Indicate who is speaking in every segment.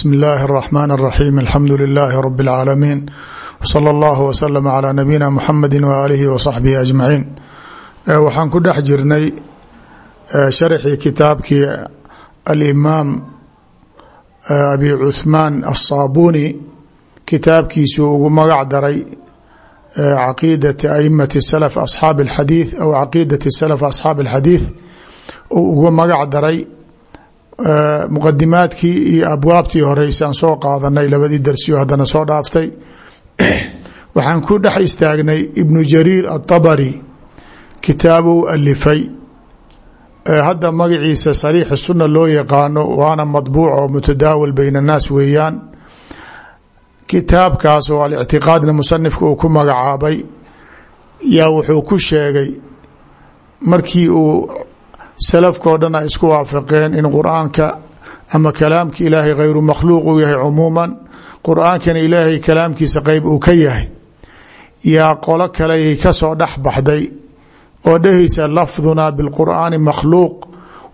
Speaker 1: bsmi اllahi الرحmn الرaxيm alxamdu لilaahi rb اlcaalamiin wslى اllah wslm عlى nabiyina mxamedi waalihi wصaxbihi ajmaciin waxaan ku dhex jirnay sharxii kitaabkii alimaam abi cuثmaan الصaabuni kitaabkiisuu ugu magac daray caqiidati aimati slf asxaab اxadiiث aw caqiidati slf asxaab اlxadiiث uu ugu magac daray muqadimaadkii iyo abwaabtii horeysaan soo qaadanay labadii darsi darsiyo haddana soo dhaaftay. Waxaan ku dhex istaagnay ibnu jariir atabari kitaabu alifay e, hadda magaciisa sariixi sunna loo yaqaano waana madbuuc oo mutadaawil bayn annaas weeyaan. Kitaabkaas oo alictiqaadna musanifka uu ku magacaabay yaa wuxuu ku sheegay markii uu salafkao dhan ay isku waafaqeen in qur'aanka ama kalaamka ilaahay hayru makhluuq uu yahay cumuuman qur'aankana ilaahay kalaamkiisa qeyb uu ka yahay. Yaa qolo kaleay ka soo dhex baxday oo dhehaysa lafdunaa bilqur'aani makhluuq.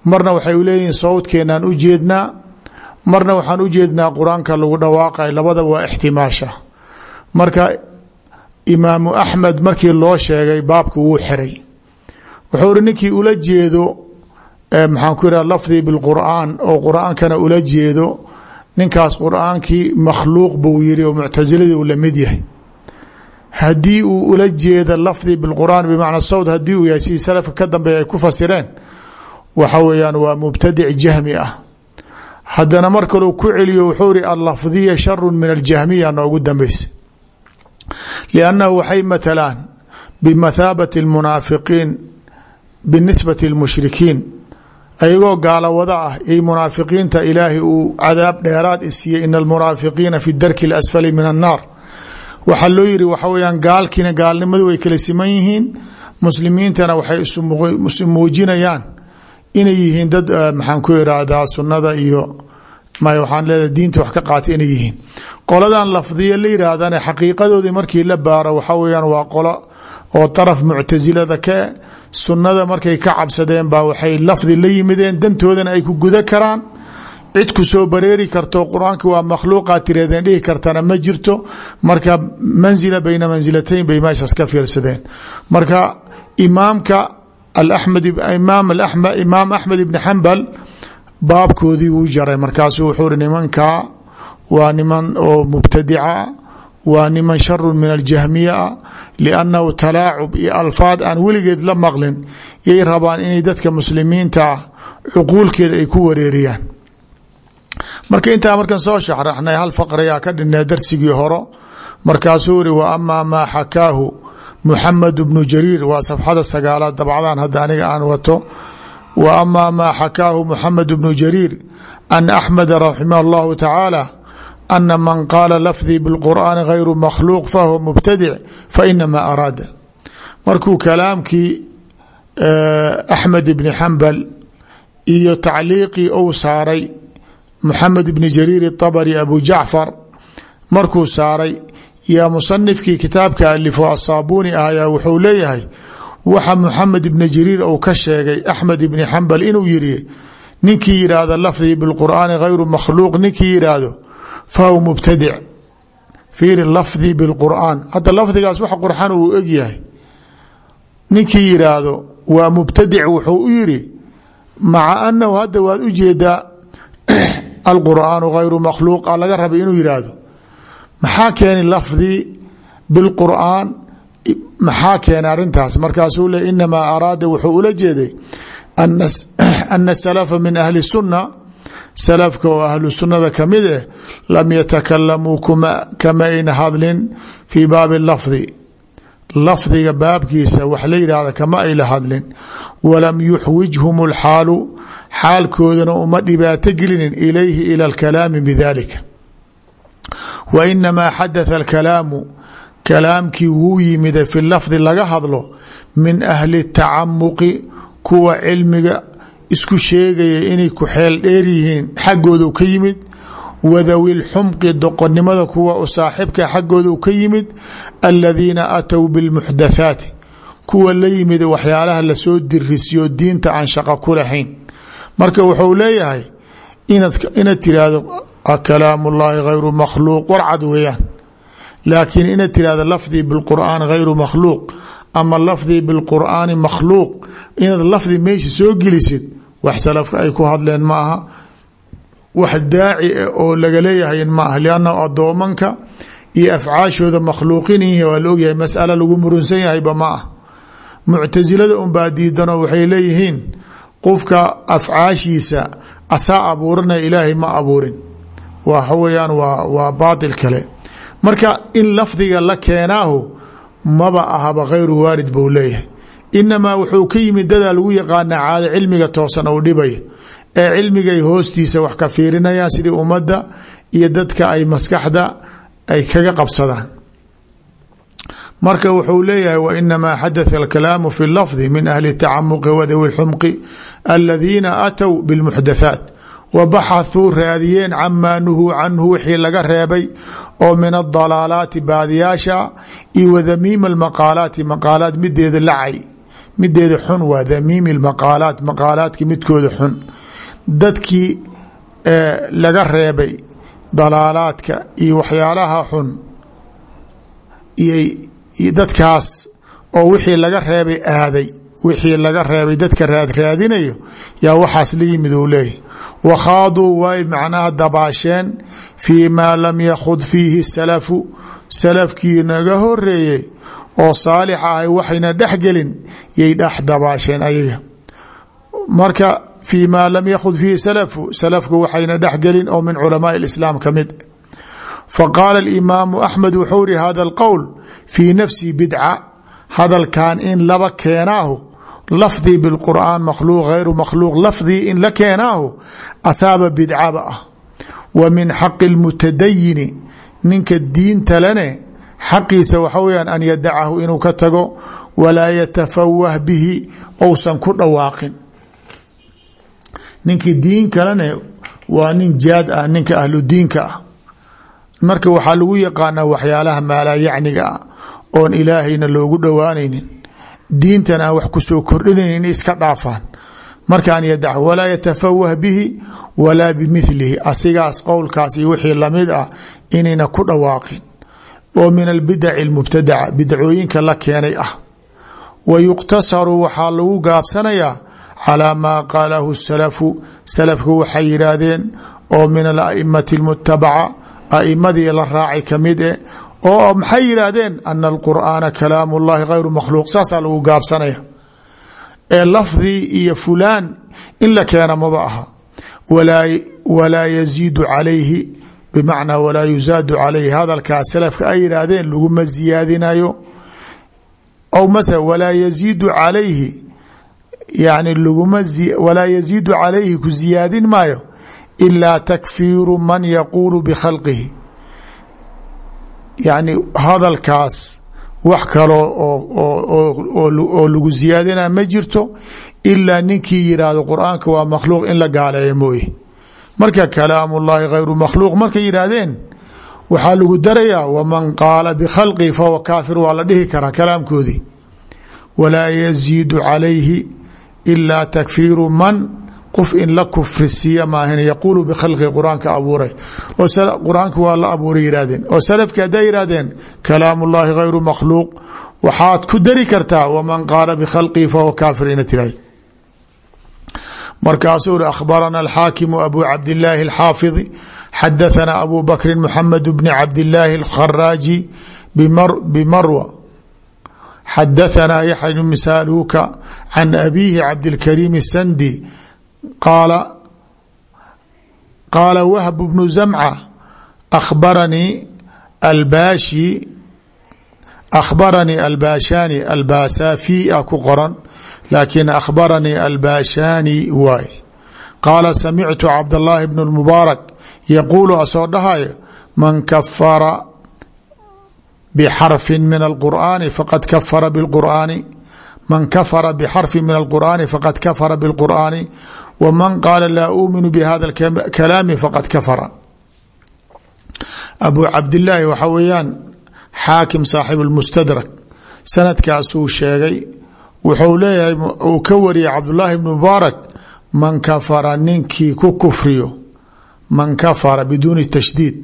Speaker 1: Marna waxay leeyihiin sawdkeenaan u jeednaa marna waxaan u jeednaa qur'aanka lagu dhawaaqay labadaba waa ixtimaasha. Marka imaamu axmed markii loo sheegay baabka wuu xiray. Wuxuu ri ninkii ula jeedo maxaan ku yidhaha lafdii bilqur'aan oo qur'aankana ula jeedo ninkaas qur'aankii makhluuq buu yiri oo muctasiladii uu la mid yahay. Haddii uu ula jeeda lafdii bilqur'aan bimacna sawd haddii uu yahay sidii ka dambeeya ku fasireen waxa weeyaan waa mubtadic jahmi ah. Haddana mar kaleu ku celiyo wuxuu ri allafdiya sharu min aljahmiya noogu dambeysa liannahu waxay matalaan bimathaabati almunaafiqiin binisbati lmushrikiin ayagoo gaalawada ah iyo munaafiqiinta ilaahay uu cadaab dheeraad isiiyey ina almunaafiqiina fi darki اlasfali min annaar. Waxaa loo yiri waxa weyaan gaalkiina gaalnimadu way kala siman yihiin. Muslimiintana waxay isu muujinayaan inay yihiin dad maxaan ku irahdaa sunada iyo waxaan leedahay diinta wax ka qaatay inay yihiin. Qoladan lafdiya la yihaahdana xaqiiqadoodii markii la baaro waxa weyaan waa qolo oo daraf muctasilada ka sunada markay ka cabsadeen baa waxay lafdi la yimideen dantoodana ay ku guda karaan. Cid ku soo bareeri karto qur'aanka waa makhluuqaa tireedeen dhihi kartana ma jirto. Marka manzila bayna mansilatayn bay meeshaas ka fiirsadeen. Marka imaamka imaam axmed ibni xambal baabkoodii wuu jaray. Markaasuu wuxuu nimankaa waa niman oo mubtadica waa niman sharu min aljahmiya ah liannahu talaacub iyo alfaad aan weligeed la maqlin yay rabaan inay dadka muslimiinta ah cuquulkeeda ay ku wareeriyaan. Marka intaa markan soo sharaxnay hal faqrayaa ka dhinay darsigii horo markaasuu iri wa amaa maa xakaahu muxamed bnu jariir. Waa safxada sagaalaad dabcdan hadda aniga aan wato. Wa amaa maa xakaahu muxamed bnu jariir an axmeda raximah اllahu tacaala ana man qaala lafdii bilqur'aani hayru makhluuq fahuwa mubtadic fainamaa araada markuu kalaamkii axmed ibni xambal iyo tacliiqii ou saaray moxamed ibni jariir itabari abu jacfar markuu saaray yaa musanifkii kitaabka alifo asaabuuni ahayaa wuxuu leeyahay waxa moxamed ibni jariir uu ka sheegay axmed ibni xambal inuu yiri ninkii yidhaahdo lafdii bilqur'aani hayru makhluuq ninkii yidhaahdo fahuwa mubtadic fiiri lafdii biاlqur'aan hadda lafdigaas wax qurxan uu egyahay. Ninkii yidhaahdo waa mubtadic wuxuu u yiri maca anahu hadda waad u jeedaa alqur'aanu gayru makhluuq a laga rabay inuu yidhaahdo maxaa keenay lafdii biاlqur'aan maxaa keenay arrintaas? Markaasuu le inamaa araada wuxuu ula jeeday ana salafa min ahli sunna salafka oo ahlu sunnada ka mid eh lam yatakalamuu kama ayna hadlin fii baabi lafdi. Lafdiga baabkiisa wax la yidhahda kama ayla hadlin. Walam yuxwijhum اlxaalu xaalkoodana uma dhibaato gelinin ilayhi ila اlkalaami bidalika wa inamaa xadatha alkalaamu kalaamkii wuu yimida fi lafdi laga hadlo min ahli tacamuqi kuwa cilmiga isku sheegaya inay ku xeel dheer yihiin xaggoodu ka yimid wadawil xumqi doqonnimada kuwa u saaxibka xaggoodu ka yimid aladiina aatow bilmuxdathaati kuwa la yimid waxyaalaha la soo dirisiyo diinta aan shaqo ku lahayn. Marka wuxuu leeyahay inaad tiraahdo kalaamullaahi hayru makhluuq warcad weeyaan. Laakiin inaad tirahdo lafdii bilqur'aan hayru makhluuq ama lafdii bilqur'aani makhluuq inad lafdi meesha soo gelisid wax salafka ay ku hadleen ma aha. Wax daaci oo laga leeyahay ma aha liannahu addoomanka iyo afcaashooda makhluuqin waa la ogyahay masala lagu murunsan yahayba ma ah muctasilada unbaa diidanoo waxay leeyihiin qofka afcaashiisa asaa abuuranaya ilaahay ma abuurin. Waxa weyaan waa waa baatil kale. Marka in lafdiga la keenaahu maba ahaba khayru waarid buu leeyahay inamaa wuxuu ka yimid dadaa lagu yaqaanaa caado cilmiga toosan ou dhibaya ee cilmigay hoostiisa wax ka fiirinayaan sidii ummadda iyo dadka ay maskaxda ay kaga qabsadaan. Marka wuxuu leeyahay wainamaa xadatha alkalaamu fi lafdi min ahli tacamuqi wadawi lxumqi aladiina aatow bilmuxdathaat wa baxathuu raadiyeen camaa nuhuu canhu wixii laga reebay oo min adalaalaati baadiyaasha iyo wa damiima almaqaalaati maqaalaat mideeda lacay mideeda xun waa damiimi lmaqaalaat maqaalaadka midkooda xun. Dadkii laga reebay dalaalaadka iyo waxyaalaha xun dadkaas oo wixii laga reebay aaday wixii laga reebay dadka raadraadinayo yaa waxaas la yimid uu leeyahy wakhaaduu way macnaha dabaasheen fii maa lam yakhud fiihi salafu salafkii naga horeeyey oo saalix ahay waxayna dhexgelin yay dhex dabaasheen ayaga. Marka fii lam yakhud fiihi salafu salafku waxayna dhexgelin oo min culamaai islaam ka mid. Faqaala alimaamu axmed wuxuu iri hada alqowl fii nafsi bidca hadalkan in laba keenaahu lafdii bilqur'aan makhluuq hayru makhluuq lafdii in la keenaahu asaaba bidcaba ah. Wa min xaqi lmutadayini ninka diinta lene xaqiisa waxa weyaan an yadacahu inuu ka tago walaa yatafawah bihi ousan ku dhawaaqin. Ninkii diin kalene waa nin jaad ah ninka ahludiinka ah. Marka waxaa lagu yaqaanaa waxyaalaha maalayacniga ah oon ilaahayna loogu dhowaanaynin diintan aan wax ku soo kordhinayn iska dhaafaan. Markaan yadac walaa yatafawah bihi walaa bimilihi asigaas qowlkaas wixii la mid ah inayna ku dhawaaqin oo min albidaci almubtadaca bidcooyinka la keenay ah. Wa yuqtasaru waxaa lagu gaabsanayaa calaa maa qaalahu salafu salafku waxay yidhaahdeen oo min alaimati almutabaca aimadii la raacay ka mid e oo maxay yidhaahdeen ana alqur'aana kalaam اllahi hayru makhluuq saasaa lagu gaabsanaya. Ee lafdii iyo fulaan in la keena maba aha. Walaa yaziidu calayhi bimacnaa walaa yuzaadu calayhi hadalkaa salafka ay yidhaahdeen laguma ziyaadinayo aw mase walaa yaziidu calayhi yani laguma walaa yaziidu calayhi ku ziyaadin maayo ilaa takfiiru man yaquulu bikhalqihi yacni hadalkaas wax kaloo oo lagu ziyaadina ma jirto ilaa ninkii yidhaahdo qur'aanka waa makhluuq in la gaaleeyo mooye marka kalaam ullahi hayru makhluuq markay yidhaahdeen waxaa lagu darayaa waman qaala bikhalqihi fahuwa kaafir waa la dhihi karaa kalaamkoodii. Walaa yaziidu calayhi ilaa takfiiru man qof in la kufrisiiya maahan yaquulu bikhalqi qur'aanka abuuray. Oo qur'aanka waa la abuuray yihahdeen oo salafki hadday yihahdeen kalaam ullahi hayru makhluuq waxaad ku dari kartaa waman qaala bikhalqihi fahuwa kaafir ina markaasuu uri akhbarana alxaakimu abu cabdillaahi alxaafidi xadathana abu bakri muxamed bni cabdillaahi alkharaaji bimarwa. Xadathana yaxya bn misaaluuka can abiihi cabdilkariim sandi qaala qaala wahb bnu zamca akhbaranii albaashi akhbaranii albaashani albaasafi a ku qoran laakiin akhbaranii albaashani waay qaala samictu cabdallaahi bn اlmubaarak yaquulu asoo dhahayo man kafara bxarfi min alqur'aani faqad kafara bاlqur'aani man kafara bxarfi min alqur'aani faqad kafara bاlqur'aani wman qaala laa uuminu bihada kalaami faqad kafara abu cabdilaahi waxaa weeyaan xaakim saaxib اlmustadrak sanadkaasuu sheegay wuxuu leeyahay uu ka wariyay cabdulaahi bn mubaarak man kafara ninkii ku kufriyo. Man kafara biduuni tashdiid.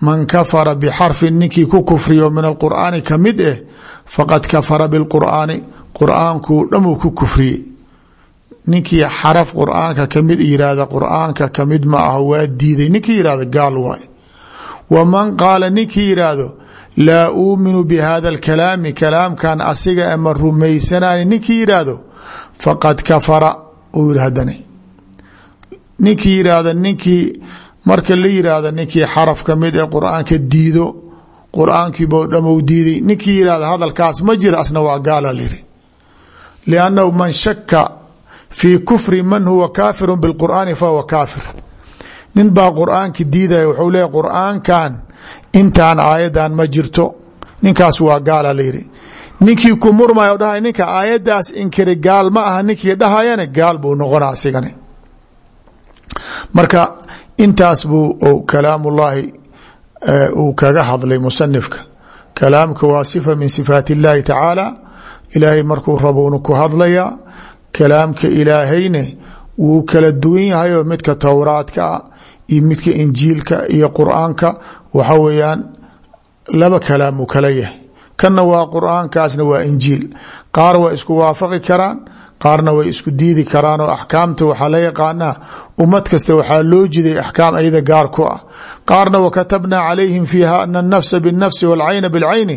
Speaker 1: Man kafara bixarfin ninkii ku kufriyo min alqur'aani ka mid eh faqad kafara bilqur'aani qur'aankuu dhamuu ku kufriyey. Ninkii xaraf qur'aanka ka mid yihahda qur'aanka ka mid ma ah waa diiday. Ninkii yihahdo gaal waay. Wa man qaala ninkii yidhaahdo laa uuminu bi hada alkalaami kalaamkan asiga ama rumaysanani ninkii yidhaahdo faqad kafara uu hadana ninkii yidhaahda ninkii marka la yidhaahda ninkii xaraf ka mid ee qur'aanka diido qur'aankiibo dhamou diiday ninkii yidhahda hadalkaas ma jira asna waa gaala liri liannahu man shaka fii kufri man huwa kaafiru bilqur'aani fahuwa kaafir. Nin baa intaan aayadan ma jirto. Ninkaas waa gaala layiri ninkii ku murmayo dhahay ninka aayadaas inkiri gaal ma aha ninkii dhahayana gaal buu noqona asigani marka intaas buu kalaamullaahi uu kaga hadlay musanifka kalaamka waa sifa min sifaat اllahi tacaala. Ilaahay markuu rabuuna ku hadlaya kalaamka ilaahayne wuu kala duwan yahayo midka towraadka ah iyo midka injiilka iyo qur'aanka waxa weeyaan laba kalaam uu kala yahay. Kanna waa qur'aan waa injiil. Qaar waa isku waafaqi karaan qaarna way isku diidi karaan oo axkaamta waxaa la yaqaanaa ummad kasta waxaa loo jiday axkaam ayada gaar ku ah. Qaarna wakatabnaa calayhim fiiha ana anafsa binnafsi walcayna bilcayni.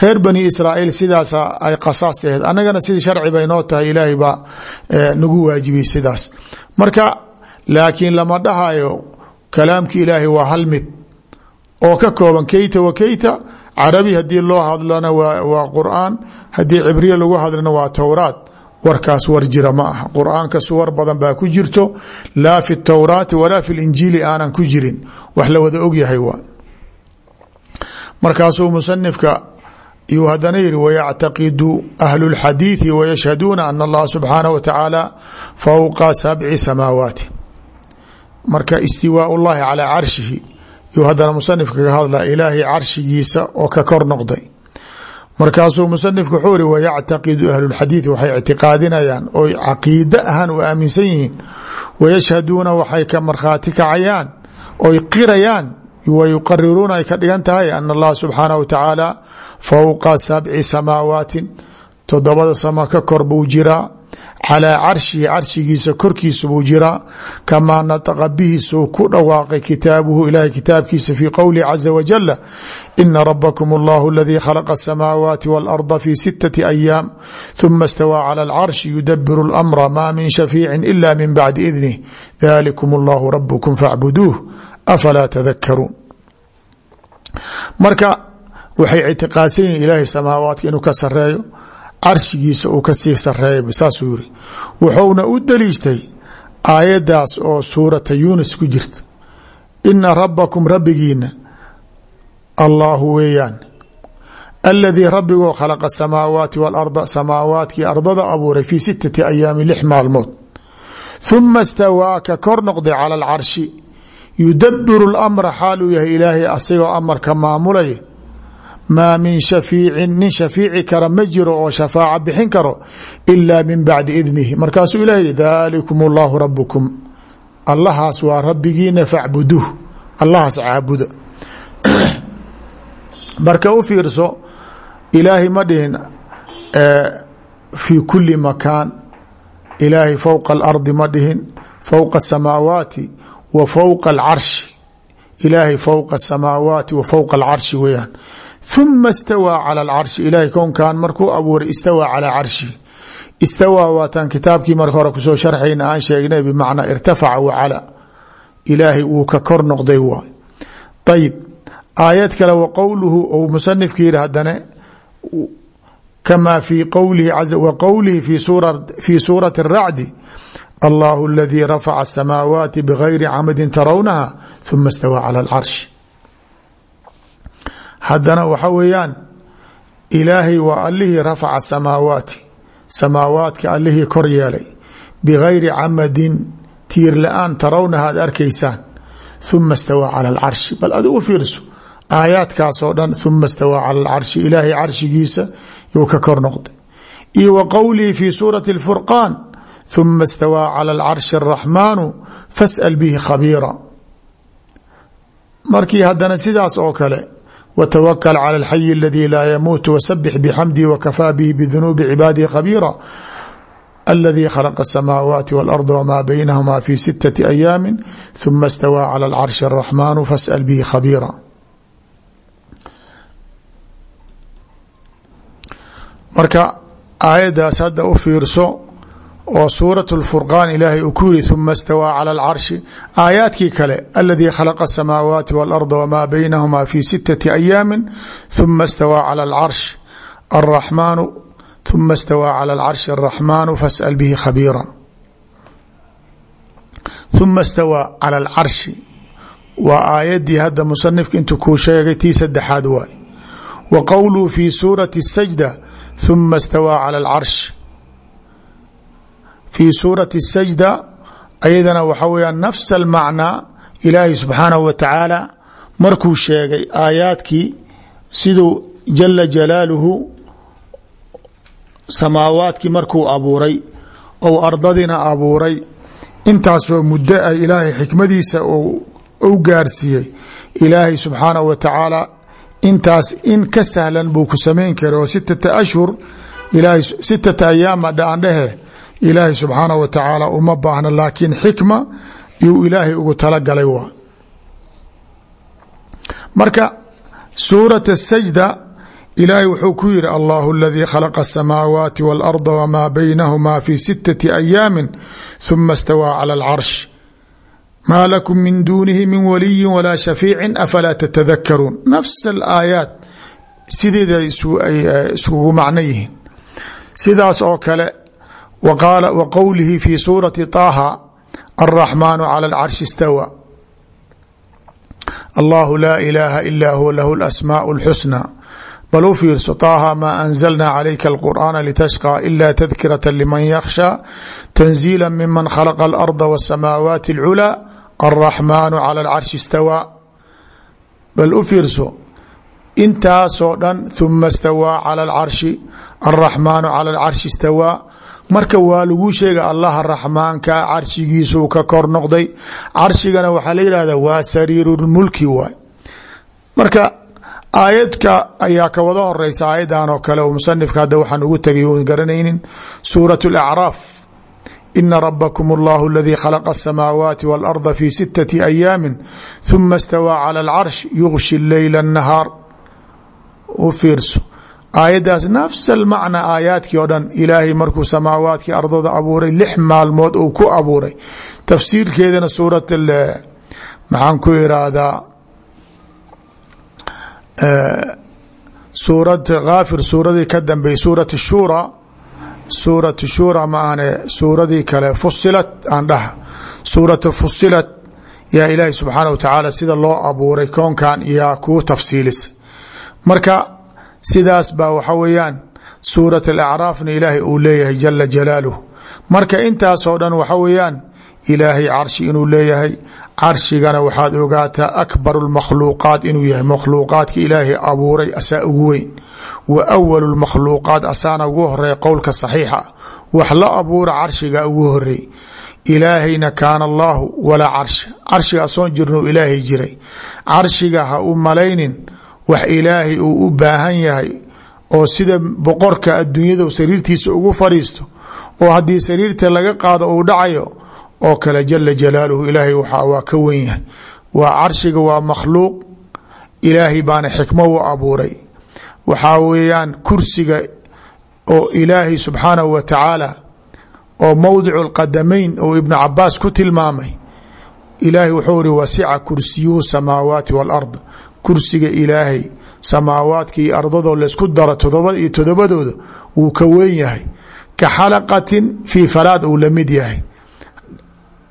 Speaker 1: Reer bani israa'iil sidaasa ay qasaas aheed annagana sidii sharci bay noo tahay ilaahay eh, nagu waajibiyey sidaas. Marka laakiin lama dhahayo kalaamki ilaahay waa hal mid oo ka kooban keyta wa keyta carabi haddii loo hadlana waa qur'aan haddii cibriya lagu hadlana waa towraat warkaas war jira ma aha qur'aanka suwar badan baa ku jirto laa fi towraati walaa fi linjiili aanan ku jirin wax la wada ogyahay waa markaasuu musanifka yuu hadana yihi wayactaqidu ahlu اlxadiiثi wayashhaduuna ana allaha subxaanaه wa tacaala fowqa sabci samaawaati marka istiwaa llahi calaa carshihi yuu haddana musanifka ka hadla ilaahay carshigiisa oo ka kor noqday. Markaasuu musanifka wuxuu iri wayactaqidu ahlulxadiidi waxay ictiqaadinayaan oo caqiide ahan u aaminsan yihiin wayashhaduuna waxay ka markhaati kacayaan oy qirayaan wayuqariruuna ay ka dhigan tahay ana allaha subxaanahu wa tacaala fowqa sabci samaawaatin todobada sama ka kor buu jiraa calaa carshihi carshigiisa korkiisa buu jiraa kamaa nataqa bihiisuu ku dhawaaqay kitaabuhu ilahay kitaabkiisa fii qowlihi caza wajala ina rabakum allahu aladii khalaqa asamaawaati waalarda fi sitati ayaam huma istawaa cala alcarshi yudabiru اlamra ma min shafiicin ila min bacdi idnih dalikum allahu rabukum faacbuduuh afalaa tadakaruun marka waxay ictiqaadsan yihiin ilaahay inuu ka sareeyo carshigiisa uu ka sii sareeya saasuu yiri wuxuuna u daliishtay aayadaas oo suurata yunis ku jirta. Ina rabakum rabbigiina allaahu weeyaan aladii rabbigoo khalaqa asamaawaati waalarda samaawaadkii ardada abuuray fii sitati ayaami lix maalmood. Huma istawaa ka kor noqday cala alcarshi yudabiru lamra xaaluu yahay ilaahay asigoo amarka maamulaya maa min shafiicin nin shafiici kara ma jiro oo shafaaca bixin karo ilaa min bacdi idnihi. Markaasuu ilah yihi dalikum allahu rabukum allahaas waa rabbigiina facbuduuh allahaas caabuda. Marka u fiirso ilaahay ma dhihin fii kuli makaan. Ilaahay fowqa alardi ma dhihin fowqa asamaawaati wa fowqa alcarshi ilaahay fowqa asamaawaati wa fowqa alcarshi weeyaan. Huma istawaa cala alcarshi ilaahay kownkan markuu abuuray istawaa calaa carshihi istawaa waataan kitaabkii marka hore ku soo sharxayna aan sheegnay bimacnaa irtafaca wacala ilaahay wuu ka kor noqday waay. Ayib aayad kale wa qowluhu ou musanifka yihi hadane kamaa fii qowlihi wa qowlihi fii suurati الracdi allahu aladii rafaca asamaawaati bgayri camadin tarawnaha huma istawaa cala alcarshi haddana waxa weeyaan ilaahay waa allihii rafaca samaawaati samaawaadka allihii kor yeelay bigayri camadin tiir la'aan tarawnaha ad arkaysaan huma istawaa cala alcarshi bal adigu fiirso aayaadkaasoo dhan huma istawaa cala alcarshi ilaahay carshigiisa yuu ka kor noqday. Iyo huma istawaa cala alcarshi araxmaanu fasأl bihi khabiira markii haddana sidaas oo kale wtwakl clى اlxayi اladii laa yamuut wsabix bxamdihi wkafaa bihi bdunuubi cibaadihi khabiira اladii khلqa الsamaawaati wاlأrض wma baynahma fi sitaةi ayaami ثuma اstawى clى اlcarshi الraxman fasأl bihi khabiira marka aayadaas hadda u fiirso oo suuraة الfurqaan ilaahay uu ku yiri ثuma اstawىa calى اlcarshi aayaadkii kale aladii khalaqa الsamaawaati wاlأrضa wmaa baynahuma fi sitaةi ayaami ثuma اstawىa calى اlcarsh الraxmaanu ثuma اstawىa calى اlcarshi الraxmaanu fasأl bihi khabiira ثuma اstawىa calى اlcarshi waa aayadii hadda musanifka intuu kuu sheegay tii saddexaad waay wa qowluhu fi suuraةi الsajda ثuma اstawىa calى اlcarsh fi suurati الsajda ayadana waxa weyaan nafs almacnaa ilaahay subxaanahu wa tacaala markuu sheegay aayaadkii siduu jala jalaaluhu samaawaadkii markuu abuuray ou ardadina abuuray. Intaasoo muddo ah ilaahay xikmadiisa u gaarsiiyey. Ilaahay subxaanahu wa tacaala intaas in ka sahlan buu ku samayn kara oo sitata ashhur ilaahay dhaandhehe ilaahay subxaanah wa tacaala uma baahna laakiin xikma yuu ilaahay ugu talagalay waa. Marka suurata sajda ilaahay wuxuu ku yidhi allahu aladii khalaqa asamaawaati waalarda wamaa baynahumaa fii sittati ayaami huma stawaa cala alcarsh maa lakum min duunihi min waliyin walaa shafiicin afalaa tatadakaruun nafs alaayaat sideeda isugu macno yihiin. Sidaas oo kale w qowlihi fi suurati طaaha الraxmaan calى اlcarshi اstawى allahu laa ilaaha ila huwa lahu اlasmaaء اlxusnى bal u fiirso طaaha ma anzalna calayka اlqur'aana litashqى ila tadkiraة liman yakhshى tanziila miman khalaqa اlarda wالsamaawaati اlculى الraxmaan calى اlcarshi اstawى bal u fiirso intaasoo dhan ثuma اstawىa calى اlcarshi الraxmaan calى اlcarshi اstawى marka waa laguu sheega allaha raxmaanka carshigiisuu ka kor noqday. Carshigana waxaa la yidhahda waa sariirulmulki waay. Marka aayadka ayaa ka wada horeysa aayaddan oo kale oo musanifka hadda waxaan ugu tegay oon garanaynin. Suurat alacraaf ina rabakum allahu aladii khalaqa asamaawaati waalarda fii sittati ayaami huma istawaa cala alcarsh yuqshi leyla annahaar u fiirso aayaddaas nafs almacna aayaadkii oo dhan ilaahay markuu samaawaadkii ardada abuuray lix maalmood uu ku abuuray. Tafsiirkeedana suurat maxaan ku iraahdaa suurad kaafir suuradii ka dambey suurat shura suurat shura ma suuradii kale fusilat aan dhaha suuratu fusilat yaa ilaahay subxaana wa tacaala sida loo abuuray koonkan yaa kuu tafsiilisa marka sidaas baa waxa weeyaan suurat alacraafna ilaahay uu leeyahay jalla jalaaluhu. Marka intaasoo dhan waxa weeyaan ilaahay carshi inuu leeyahay carshigana waxaad ogaataa akbaru lmakhluuqaat inuu yahay makhluuqaadka ilaahay abuuray asaa ugu weyn. Wa awalu lmakhluuqaat asaana ugu horreeya qowlka saxiixa wax la abuura carshiga ugu horeey ilaahayna kaana allaahu walaa carsha carshiga asoon jirnau ilaahay jiray. Carshiga ha u malaynin wax ilaahay uu u baahan yahay oo sida boqorka adduunyada sariirtiisa ugu fadhiisto oo haddii sariirta laga qaado uu dhacayo oo kale jala jalaaluhu ilaahay waa ka wen yahay. Waa carshiga waa makhluuq. Ilaahay baana xikmo u abuuray. Waxaa weeyaan kursiga oo ilaahay subxaanahu wa tacaala oo mowdicu lqadamayn oo ibnu cabaas ku tilmaamay. Ilaahay wuxuu iri wasica kursiyuhu samaawaati waalard kursiga ilaahay samaawaadka iyo ardadoo laysku daro todoba iyo todobadooda wuu ka weyn yahay. Ka xalaqatin fii faraad uu la yahay.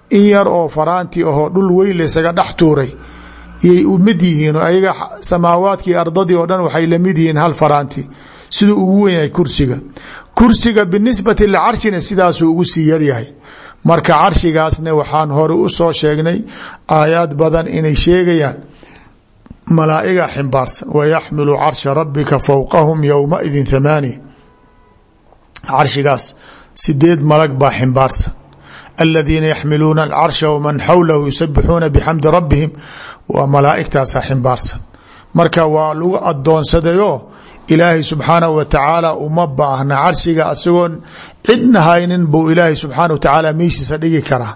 Speaker 1: In yar oo faraanti ahoo dhul weyn laysaga dhex tuuray iyay u mid yihiin ayaga samaawaadka iyo ardadii oo dhan waxay la mid yihiin hal faraanti siduu ugu wen yahay kursiga. Kursiga binisbati licarshina sidaasuu ugu sii yaryahay marka carshigaasna waxaan hore u soo sheegnay aayaad badan inay sheegayaan malaa'iga ximbaarsan. Wayaxmilu carsha rabbika fowqahum yowmaidin thamaaniya carshigaas sideed malag baa ximbaarsan. Aladiina yaxmiluuna alcarsha waman xawlahu yusabixuuna bixamdi rabbihim waa malaaigtaasaa ximbaarsan. Marka waa lagu adoonsadayo ilaahay subxaanahu wa tacaala uma baahna carshiga isagoon cidna haynin buu ilaahay subxaana wa tacaala meeshiisa dhigi karaa.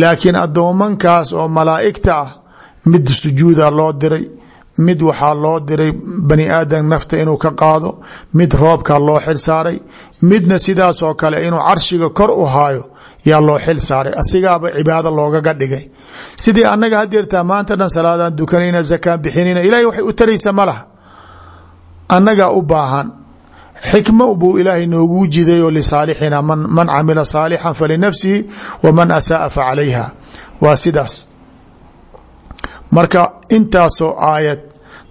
Speaker 1: Laakiin addoomankaas oo malaa'igta ah mid sujuuda loo diray mid waxaa loo diray bani aadam nafta inuu ka qaado mid roobka loo xil saaray midna sidaas oo kale inuu carshiga kor u haayo yaa loo xil saaray. Asigaaba cibaado loogaga dhigay. Sidii annaga hadeertaa maanta dhan salaadaan dukanayna zakaan bixinayna ilahay waxay u taraysa ma laha. U baahan. Xikmo buu ilaahay noogu jidayo lisaalixina man camila saalixan falinafsihi waman asaaa facalayha waa sidaas marka intaasoo aayad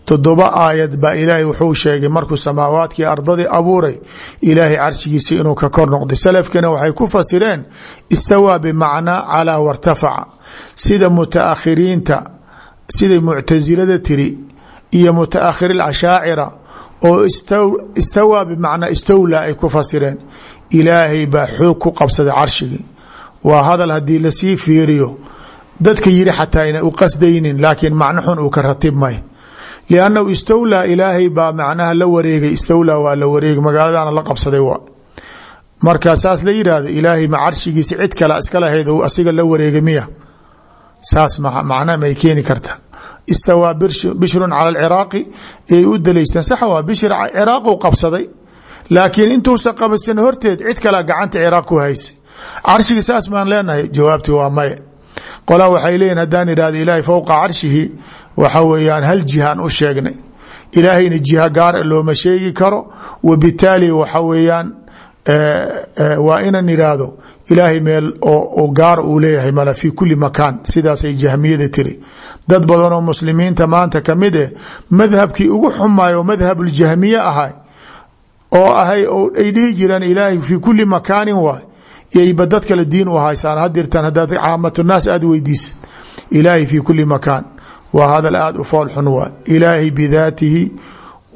Speaker 1: toddoba aayad baa ilaahay wuxuu sheegay markuu samaawaadkii ardadii abuuray ilaahay carshigiisa inuu ka kor noqday. Salafkana waxay ku fasireen istawaa bimacnaa calaa wartafaca. Sida mutaakhiriinta siday muctasilada tiri iyo mutaakhir ashaacira oo istawaa bimacnaa istowlaa ay ku fasireen. Ilaahay baa xoog ku qabsaday carshigii. Waa hadal haddii la sii fiiriyo dadka yiri xataa ina u qasdaynin laakiin macno xun uu ka ratibmay liannahu istowlaa ilaahay baa macnaha la wareegay istowlaa waa la wareegay magaaladana la qabsaday waa. Marka saas la yidhaahdo ilaahay ma carshigiisa cid kale iska lahayd ou asiga la wareegay miya? Saas macna may keeni karta. Istawaa bishrun cala alciraaqi ayay u dalaysteen sax waa bishir ciraaqu qabsaday. Laakiin intuusan qabasan horteed cid kale gacanta ciraaq ku haysay carshigi saas maan leenahay jawaabti waa maye qolaa waxay leeyihiin haddaan idhahdo ilaahay fowqa carshihi waxa weeyaan hal jihaan u sheegnay. Ilaahayna jiha gaara looma sheegi karo. Wabitaali waxa weeyaan waa inan idhaahdo ilaahay meel oo gaar uu leeyahay male fi kuli makaan. Sidaasay jahmiyada tiri. Dad badan oo muslimiinta maanta ka mid eh madhabkii ugu xumaayo madhabuljahmiye ahay oo ahay ay dhihi jireen ilaahay fi kuli makaanin waay yayba dad kale diin u haysaan hadirtan hadaad caamatunaas aada weydiisa ilaahay fi kuli makaan waa hadal aada u fool xun waay. Ilaahay bidaatihi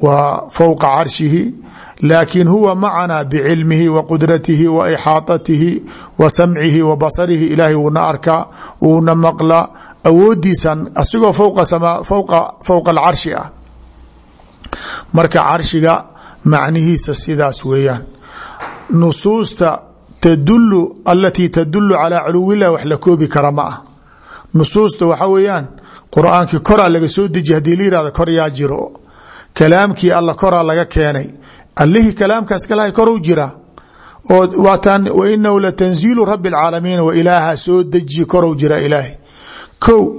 Speaker 1: waa fowqa carshihi laakiin huwa macana bicilmihi wa qudratihi wa ixaatatihi wa samcihi wa basarihi. Ilaahay wuuna arkaa wuuna maqlaa awoodiisan asigoo fowqa alcarshi ah. Marka carshiga macnihiisa sidaas weeyaan. Nusuusta tadulu alatii tadulu calaa culuwilah wax la koobi kara ma ah nusuusta waxa weeyaan qur-aankii koraa laga soo deji hadii la yihahdo kor yaa jiro kalaamkii alla koraa laga keenay allihii kalaamkaas kalahay kor u jira oo waataan wainahu latanziilu rabi اlcaalamiin wa ilaaha soo deji korow jira ilaahay ko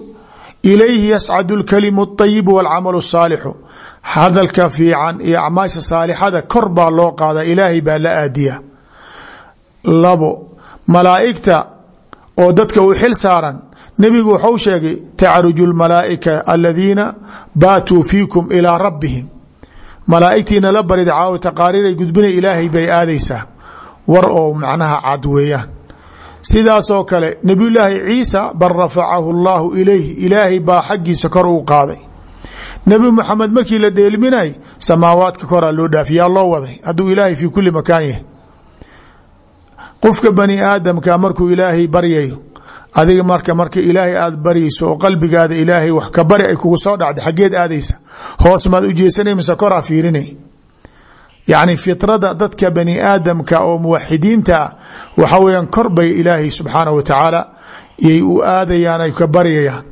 Speaker 1: ilayhi yascadu اlkalimu اطayibu wاlcamalu الsaalixu hadalka fiican iyo acmaasha saalixada kor baa loo qaada ilaahay baa la aadiya labo malaa'igta oo dadka u xil saaran nebigu waxau sheegay tacruju اlmalaa'ika aladiina baatuu fiikum ilaa rabbihim. Malaa'igtiina la barid caawo taqaariiray gudbina ilaahay bay aadaysaa. War oo macnaha cad weeyaan sidaasoo kale nebiyulaahi ciisa bal rafacahu اllahu ilayh ilaahay baa xaggiisa kor uu qaaday. Nebi moxamed markii la dheelminay samaawaadka koraa loo dhaafiyaa loo waday. Hadduu ilaahay fii kuli makaan yahay qofka bani aadamka markuu ilaahay baryayo adiga marka marka ilaahay aada baryayso qalbigaada ilaahay wax ka bari ay kugu soo dhacda xaggeed aadaysa hoos maad u jeesanay mise koraa fiirinay? Yacni fitrada dadka bani aadamka oo muwaxidiinta ah waxa weeyaan kor bay ilaahay subxaanahu wa tacaala yay u aadayaan ay ka baryayaan.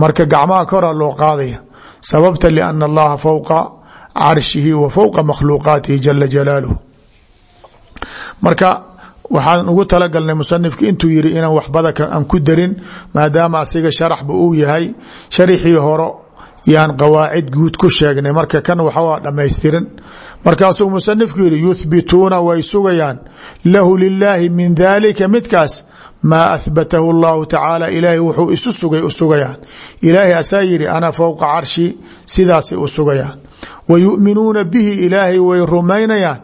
Speaker 1: Marka gacmaha koraa loo qaadaya sababta liana allaha fowqa carshihi wa fowqa makhluuqaatihi jala jalaaluh marka waxaan ugu talagalnay musanifka intuu yiri inaan waxbada aan ku darin maadaama asiga sharaxba uu yahay sharixii horo yaan qawaacid guud ku sheegnay. Marka kan waxaa dhammaystiran markaasuu musanifku yihi yuthbituuna way sugayaan. Lahu lilaahi min dalika midkaas maa ahbatahu اllahu tacaala. Ilaahay wuxuu isu sugay u sugayaan. Ilaahay asaa yihi ana fowqa carshi sidaasay u wa yu'minuuna bihi ilaahay way rumaynayaan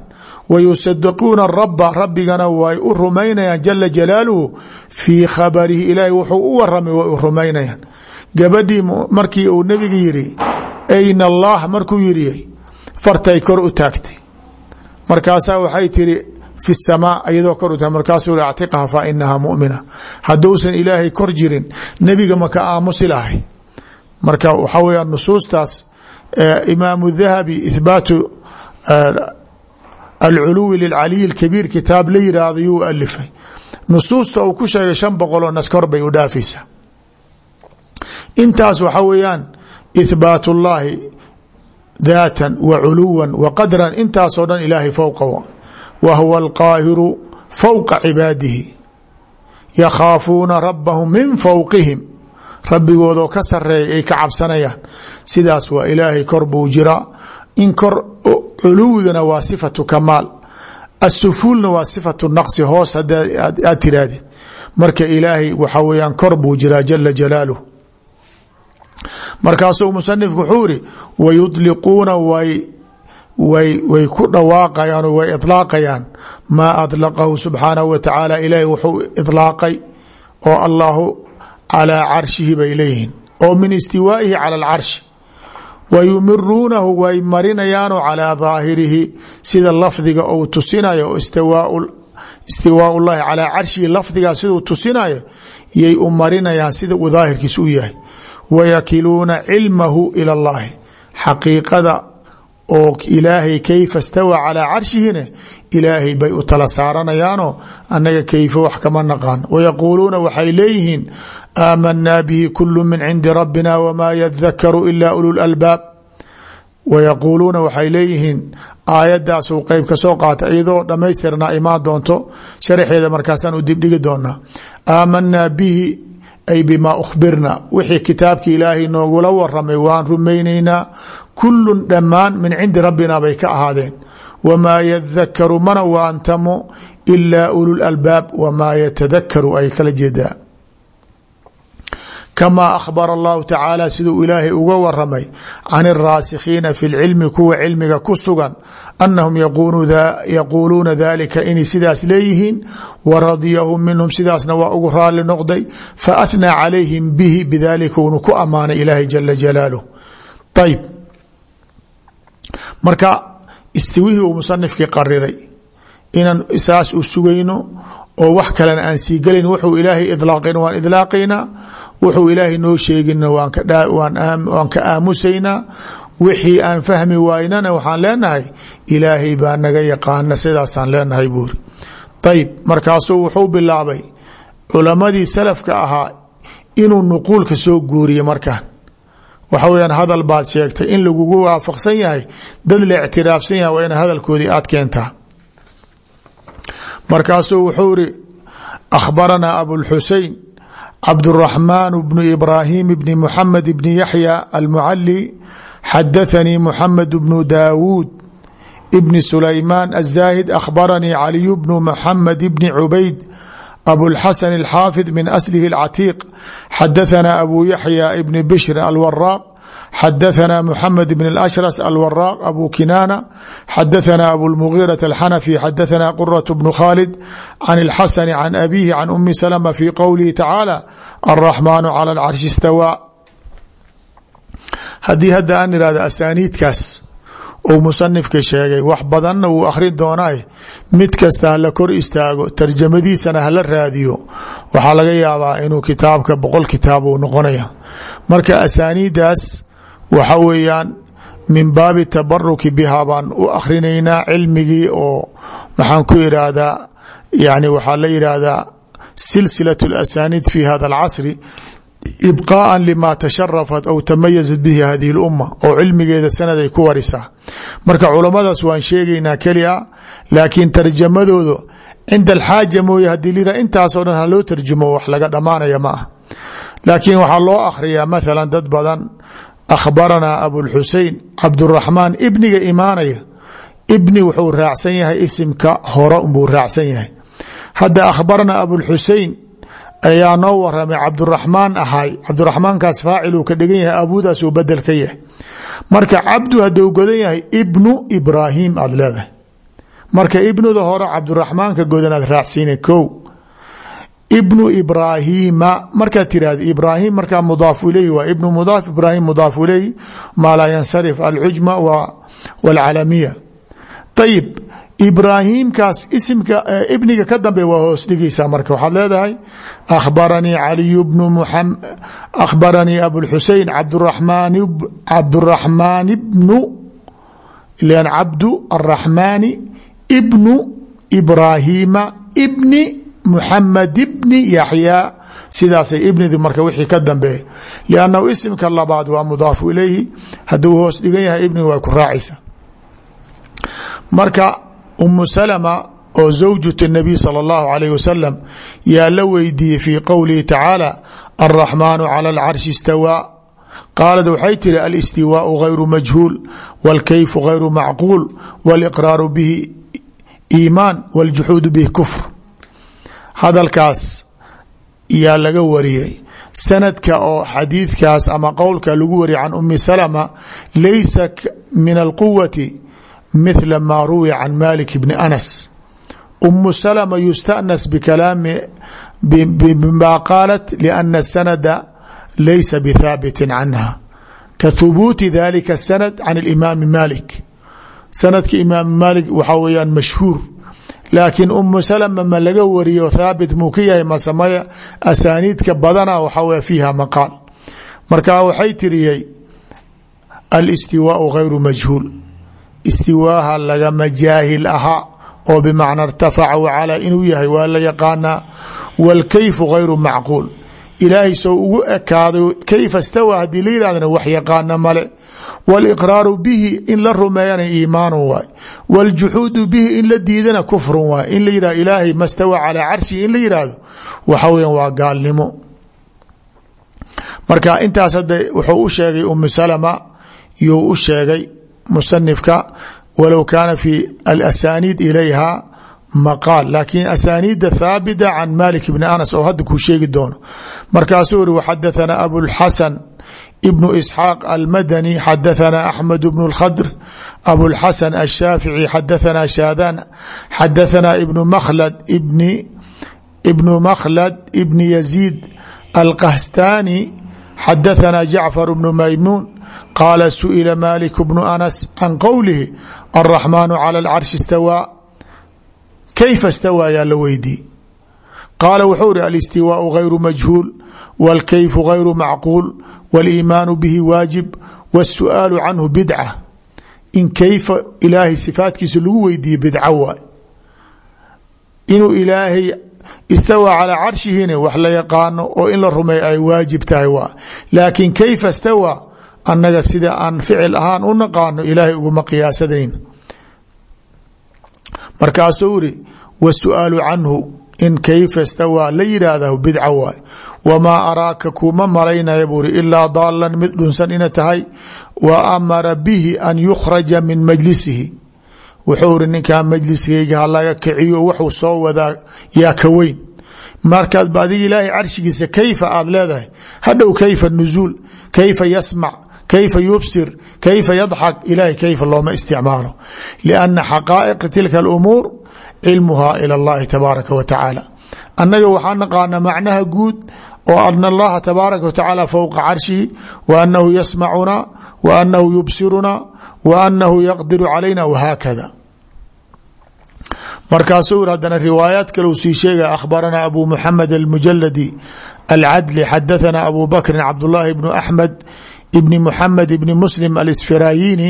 Speaker 1: wayusadiquuna raba rabbigana way u rumaynayaan jala jalaaluhu fii khabarihi ilaahay wuxuu u waramay way u rumaynayaan gabadhii markii uu nebiga yidhi ayna allah markuu yidhi fartay kor u taagtay markaasaa waxay tihi fi samaa iyadoo kor uta markaasuu i actiqha fa inaha mumina hadduusan ilaahay kor jirin nebiga maka alculuwi lilcaliyi اkabiir kitaab la yiraahdo yuu alifay. Nusuusta uu ku sheegay shan boqol oo naskor bay u dhaafaysa intaas waxa weeyaan ihbaat اllahi daatan wa culuwa wa qadran intaasoo dhan ilaahay fowqa wa. Huwa alqaahiru fowqa cibaadihi. Yakhaafuuna rabbahum min fowqihim rabbigoodoo ka sareeya ay ka cabsanayaan. Sidaas waa ilaahay kor buu jiraa. In kor culuwigana waa sifatu kamaal. Asufuulna waa sifatu naqsi hoos aad tirahdid marka ilaahay waxa weyaan kor buu jiraa jala jalaaluh markaasuu musanifku wuxuu iri wayudliquuna way ku dhawaaqayaan oo way idlaaqayaan maa adlaqahu subxaanahu wa tacaala. Ilaahay wuxuu idlaaqay oo allahu calaa carshihi bay leeyihiin oo min istiwaa'ihi cala alcarshi wa yumiruunahu way marinayaanoo calaa daahirihi sida lafdiga ou tusinayo oo istiwaau llahi calaa carshihi lafdigaa siduu tusinayo yay u marinayaan sida uu daahirkiis u yahay wayakiluuna cilmahu ila اllahi xaqiiqada oo ilaahay kayfa stawى calىa carshihina ilaahay bay u tala saaranayaanoo annaga kayfa wax kama naqaan. Wayaquuluuna waxay leeyihiin aamanaa bihi kulu min cindi rabbina wma yadakaru ila ulu lalbaab wayaquuluuna waxay leeyihiin aayadaasuu qeyb ka soo qaata iyadoo dhammaystirnaa imaan doonto sharaxeeda markaasaan u dibdhigi doonaa. Aamanaa bihi ay bima ukhbirna. Wixii kitaabki ilaahay noogula waramay waan rumaynaynaa kulun dhammaan min cindi rabbina bay ka ahaadeen. Wamaa yadakaru mana waantamo ilaa ulul albaab wamaa yatadakaru ay kala jeedaa. Kamaa akhbara allahu tacaala siduu ilaahay uga waramay can araasikiina fi lcilmi kuwa cilmiga ku sugan anahum yaquuluuna dalika inay sidaas leeyihiin waradiyahum minhum sidaasna waa ugu raali noqday faathnaa calayhim bihi bidalika unu ku ammaanay ilaahay jala jalaaluh ayb marka istiwihii uu musanifkii qariray inaan saas u sugayno oo wax kalena aan sii gelayn wuxuu ilaahay idlaaqayna waan idlaaqaynaa wuxuu ilaahay noo sheegina waan ka aamusaynaa wixii aan fahmi waynana waxaan leenahay ilaahay baa naga yaqaana sidaasaan leenahay buuri ayib markaasuu wuxuu bilaabay culamadii salafka ahaa inuu nuquulka soo guuriye markaan waxa weyaan hadal baad sheegtay in lagugu waafaqsan yahay dad la ictiraafsan yahay waa in hadalkoodii aad keentaa. Markaasuu wuxuu iri akhbaranaa abulxusein cabduraxmaan bnu ibraahim bni muxamed bni yaxya almucali xadathanii muxamed bnu daawuud bni sulaymaan azaahid akhbaranii caliy bnu muxamed bni cubayd abوالxasن الxاafiظ min أslh الcتيq xadaثna abu yaحyى بن bشhr alwراq xadaثna mحamed بن الأshرس alwراq abu kinاna xadaثna abوالمغيرة الxنفي xadaثna qرة بن khالد عن الxسن عن أbيه عن أmi سلمة في qowlihi tacaalى الرحمن على الcرشh اstawى haddii hadda aan irahdo asaaniidkaas uu musanifka sheegay. Wax badanna wuu akhrin doonaae mid kasta hala kor istaago tarjamadiisana hala raadiyo. Waxaa laga yaabaa inuu kitaabka boqol kitaab uu noqonaya marka asaaniidaas waxa weeyaan min baabi tabaruki biha baan u akhrinaynaa cilmigii oo maxaan ku iraahdaa yani waxaa la yidhaahdaa silsilat اlasaaniid fi hada اlcasri ibqaءa lima tasharafat aw tamayazat bihi hadihi اlumma oo cilmigeeda sanaday ku warisaa marka culammadaas waan sheegaynaa keli a laakiin tarjamadooda cinda alxaaja mooye haddii lira intaasoo dhan haloo tarjumo wax laga dhammaanaya ma ah laakiin waxaa loo akhriyaa mathala dad badan akhbaranaa abulxusein cabduraxmaan ibniga imaanaya ibni wuxuu raacsan yahay isimka hore unbuu raacsan yahay hadda akhbaranaa ayaa noo waramay cabduraxmaan ahay. Cabduraxmaankaas faaciluu ka dhigan yahay abudaas uu bedel ka yahay. Marka cabdu haduu godan yahay ibnu ibraahim aad leedahay. Marka ibnuda hore cabduraxmaanka godan aad raacsiina ko ibnu ibraahiima markaad tirahda ibraahim markaa mudaaf ileyhi waa ibnu mudaaf ibraahim mudaaf ileyhi maa laa yansarif alcujma wاlcalamiya ayib ibraahiimkaas isimka ibniga ka dambe waa hoos dhigaysaa marka. Waxaad leedahay akhbaranii caliyu bnu muam akhbaranii abulxusein cabduramaan cabduraxmaan bnu ilan cabdu araxmaani ibnu ibraahiima ibni muxamed bni yaxyaa sidaasay ibnidu marka wixii ka dambeeya liannahu isimka labaad waa mudaafu ilayhi. Hadduu hoos dhigan yahay ibniga waa ku raacaysa marka umu salma oo zawjat nabiy sala allahu alayh wasalam yaa la weydiiyey fii qowlihi tacaala alraxmaanu cala alcarshi istawaa qaalad waxay tiri alistiwaau gayru majhuul wاlkayfu gayru macquul wاliqraaru bihi iimaan wاljuxuudu bihi kufr hadalkaas yaa laga wariyey sanadka oo xadiidkaas ama qowlka lagu wariyay can umi salma laysa min alquwati mithla ma ruwiya can malik bni anas umu salma yustanas bikalaami bima qaalat liana sanada laysa bithaabitin canha ka thubuuti dalika sanad can imaami malik sanadka imaam malik waxaa weyaan mashhuur laakiin umu salma ma laga wariyo thaabit muu ka yahay masamaya asaaniidka badana waxaa w fiiha maqaal marka waxay tiriyey alistiwaau gayru majhuul istiwaaha lagama jaahil ahaa oo bimacna irtafaca wacala inuu yahay waa la yaqaanaa wاlkayfu gayru macquul ilaahay soo ugu ekaaday kayfa stawaa haddii la yihahdana wax yaqaana male wاliqraaru bihi in la rumeeyana iimaanu waay wاljuxuudu bihi in la diidana kufrun waay in la yihah ilaahay ma stawa calaa carshihi in la yihahdo waxa weyan waa gaalnimo marka intaas hadda wuxuu u sheegay umu salma yuu u sheegay musanifka walow kaana fi alasaniid ilayha maqaal. Laakiin asaniida thaabita can malik bni anas oo hadda kuu sheegi doono. Markaasuu uri waxadathana abulxasan ibnu isxaaq almadani xadathana axmed bnu اlkhadr abulxasan ashaafici xadathana shaadan xadathana ibnu makhlad ibni ibnu makhlad ibni yaziid alqahstaani xadathana jacfar bnu maymuun qaala suئila malik bnu anas can qowlihi alraxmaanu calى اlcarshi istawaa kayfa stawaa yaa la weydii qaala wuxuu ihi alistiwaau gayru majhuul wاlkayfu gayru macquul wاliimaanu bihi waajib wاsu'aalu canhu bidca in kayfa ilaahay sifaatkiisa lagu weydiiye bidca waay inuu ilaahay istawaa calaa carshihina wax la yaqaano oo in la rumeey ay waajib tahay waa laakiin kayfa stawaa annaga sida aan ficil ahaan u naqaano ilaahay uguma qiyaasadayn. Markaasuu iri wasu'aalu canhu in kayfa stawaa la yidhaahdah bidca waay. Wamaa araaka kuma malaynaya buu iri ilaa daalan mid dhunsan ina tahay. Wa amara bihi an yukhraja min majlisihi. Wuxuu iri ninkaa majliskayga halaga kiciyo wuxuu soo wadaa yaa ka weyn. Markaad ba adiga ilaahay carshigiisa kayfa aad leedahay? Hadhow kayfa nuzuul kayfa yasmac kayfa yubsir kayfa yadxak ilahay kayfa looma isticmaalo lianna xaqaa'iqa tilka alumuur cilmuhaa ila اllahi tabaaraka wa tacaala annaga waxaa naqaana macnaha guud oo ana allaha tabaaraka wa tacaala fowqa carshihi wa anahu yasmacuna wa anahu yubsiruna wa anahu yaqdiru calayna wahaakada markaasuu hadana riwaayaad kale u sii sheegaya akhbarana abu muxamed almujaladi alcadli xadathana abu bakrin cabdullaahi bnu axmed bn mxamed bn mslim alsfirayini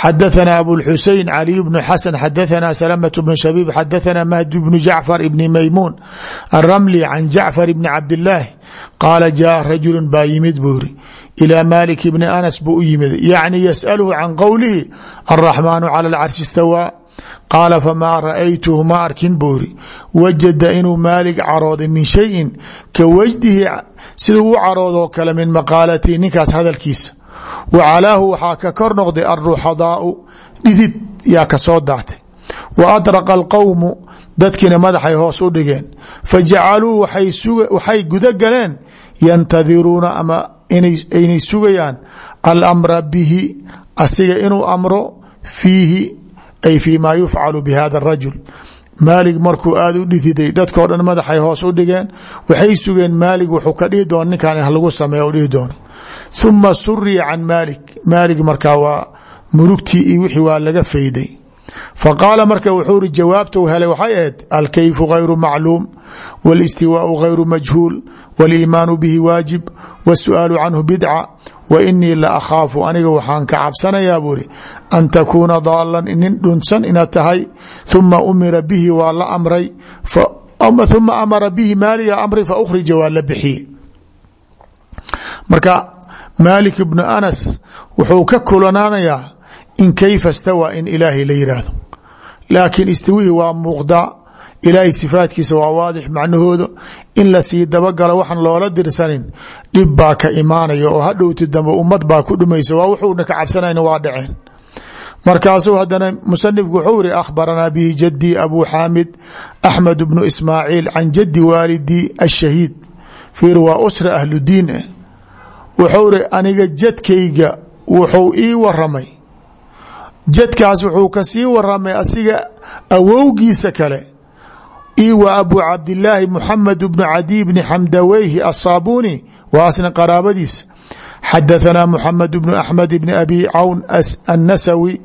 Speaker 1: xadathana abulxusein caliy bnu xasan xadathana salamaة bn shabiib xadathana mahdi bnu jacfar bni maymuun aramli can jacfar bni cabdilaahi qaala jaءa rajulu baa yimid buu iri ilaa malik bni anas buu u yimid yacni yasأlhu can qowlihi alraxmaanu calى اlcarshi istawaa qaala famaa ra'aytuhu ma arkin buu iri wajada inuu maalig carooday min shayin ka wajdihi siduu u caroodoo kale min maqaalatii ninkaas hadalkiisa. Wa calaahu waxaa ka kor noqday alruxadaau dhidid yaa ka soo daatay. Wa adraqa alqowmu dadkiina madaxay hoos u dhigeen. Fa jacaluu waxay guda galeen yantadiruuna ama inay sugayaan alamra bihi asiga inuu amro fiihi ay fii ma yufcalu bi hada arajul maalig markuu aada u dhididay dadkao dhan madaxay hoos u dhigeen waxay sugeen maalig wuxuu ka dhihi doona ninkan in lagu sameeya dhihi doono huma suriya can maalik maalig markaa waa murugtii iyo wixii waa laga fayday faqaala marka wuxuu ri jawaabtou helay waxay ahayd alkayfu gayru macluum wاlistiwaau gayru majhuul wاliimaanu bihi waajib wاsu'aalu canhu bidca wa inii la akhaafu aniga waxaan ka cabsanayaa buuri an takuuna daalan nin dhunsan inaad tahay huma umira bihi waa la amray huma amara bihi maaliga amri fa ukhrija waa la bixiye marka maalik ibnu anas wuxuu ka kulanaanayaa in kayfa stawaa in ilaahay la yidhaahdo laakiin istiwihii waa muuqdaa ilaahay sifaatkiisa waa waadix macnahooda. In la sii dabagalo waxaan loola dirsanin. Dhib baa ka imaanaya oo hadhowti dambe ummad baa ku dhumaysa waa wuxuuna ka cabsanayna waa dhaceen. Markaasuu haddana musanifku wuxuu iri akhbaranaa bihi jadii abuu xaamid axmed bnu ismaaciil can jadi waalidii ashahiid fiir waa usra ahludiin eh. Wuxuu iri aniga jadkayga wuxuu ii waramay jadkaas wuxuu ka sii waramay asiga awowgiisa kale io wa abu cabdilaahi muxamed bnu cadiy bni xamdaweyhi aلsaabuni waa asna qaraabadiisa xadaثna mxamed bnu axmed bni abi cawn الnasawi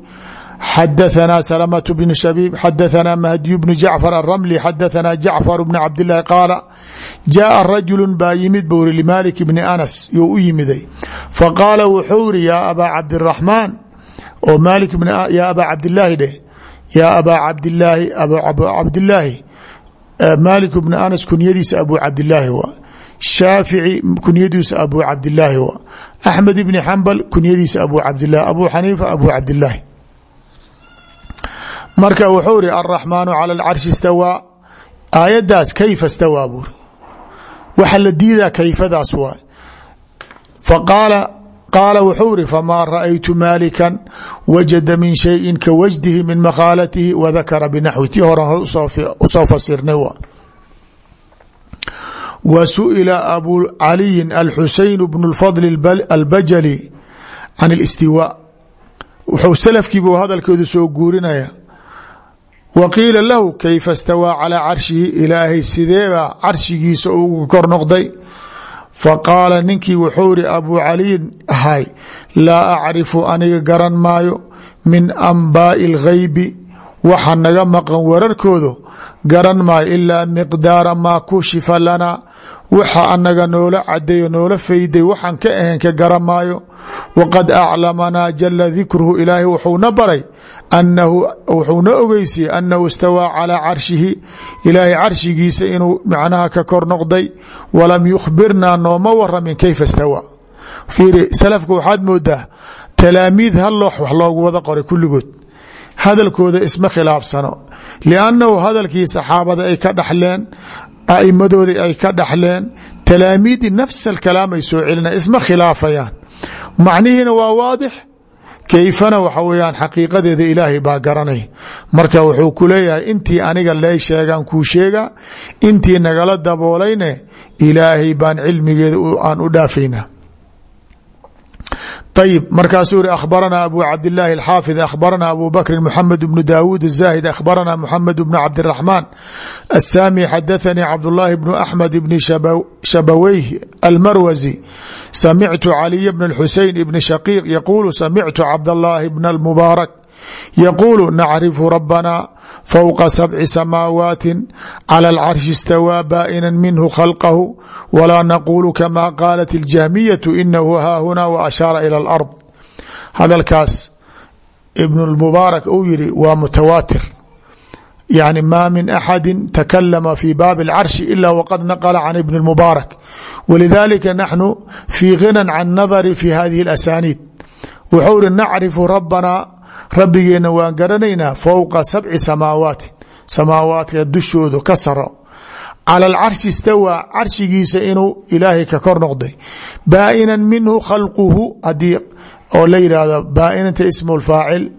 Speaker 1: xadaثna salmة bn shabiib xadaثna mahdiy bnu jacfar aلramli xadaثna jacfar bn cabdilaahi qaala jaءa rajulu baa yimid buu ri limaalik bni anas you u yimiday faqaala wuxuu iri yaa abaa cabdiraxmaan oo maalik yaa abaa cabdilaahi dheh yaa abaa cabdilaahi abu cabdilaahi maalik bni anas kunyadiisa abu cabdilaahi waa shaafici kunyadiisa abu cabdilaahi waa axmed ibni xambal kunyadiisa abu cabdilahi abu xaniifa abu cabdilaahi marka wuxuu iri alraxmaanu cala alcarshi istawaa. Aayaddaas kayfa stawaa buuri waxa la diidaa kayfadaas waay faqaala qaala wuxuu iri famaa raأaytu maalikan wajada min shayin ka wajdihi min makhaalatihi wadakara binaxwi tii horan hor usoo fasirnay wa wa suئila abu caliyin alxuseyn bnu اlfadl albajali can اlistiwaa wuxuu salafkiibu hadalkoodu soo guurinaya wa qiila lahu kayfa stawaa calىa carshihi ilaahay sideebaa carshigiisa ugu kor noqday faqaala ninkii wuxuu iri abu caliyin ahay laa acrifu aniga garan maayo min anbaa'i اlghaybi waxa naga maqan wararkoodu garan maayo ilaa miqdaara maa kushifa lana. Waxa anaga noola cadeeyo noola fayday waxaan ka ahayn ka garan maayo. Waqad aclamanaa jala dikruhu ilaahay wuxuuna baray wuxuuna ogeysiyey anahu istawaa calaa carshihi. Ilaahay carshigiisa inuu macnaha ka kor noqday walam yukhbirnaa nooma waramin kayfa stawaa fiiri salafka waxaad moodaa talaamiid hal loox wax loogu wada qoray kulligood hadalkooda isma khilaafsano. Liannahu hadalkii saxaabada ay ka dhaxleen aimadoodii ay ka dhaxleen talaamiidii nafs alkalaam ay soo celina isma khilaafayaan. Macnihiina waa waadix kayfana waxa weyaan xaqiiqadeeda ilaahay baa garanay. Marka wuxuu ku leeyahay intii aniga lee sheegaan kuu sheega intii nagala daboolayne ilaahay baan cilmigeeda aan u dhaafayna طيب markaasuu ri أخبرنا أبو cبداللahi الحافظ أخبرنا أبو بكر محمد بن داود الزاهد أخبرنا محمد بن عبدالرحمن السامي حدثني عبدالله بن أحمد بن شبويه المروزي سمعت علي بن الحسين بن شقيق يقول سمعت عبدالله بن المبارك yaquulu nacrifu rabbana fowqa sabci samaawaati cala alcarshi istawaa baa'inan minhu khalqahu walaa naquulu kamaa qaalat iljahmiyatu inahu haahunaa wa ashaara ila alard hadalkaas ibnulmubaarak uu yidhi waa mutawaatir yacni maa min axadi takalama fi baabi alcarshi ila waqad naqla can ibni اlmubaarak walidalika naxnu fii khinan can nadari fi hadihi اlasaaniid wuxuu ihi nacrifu rabbana rabbigeena waan garanaynaa fowqa sabci samaawaati. Samaawaadka dushoodu ka saro. Cala alcarshi istawaa carshigiisa inuu ilaahay ka kor noqday. Baa'inan minhu khalquhu haddii oo la yidhaahdo baainanta ismu lfaacil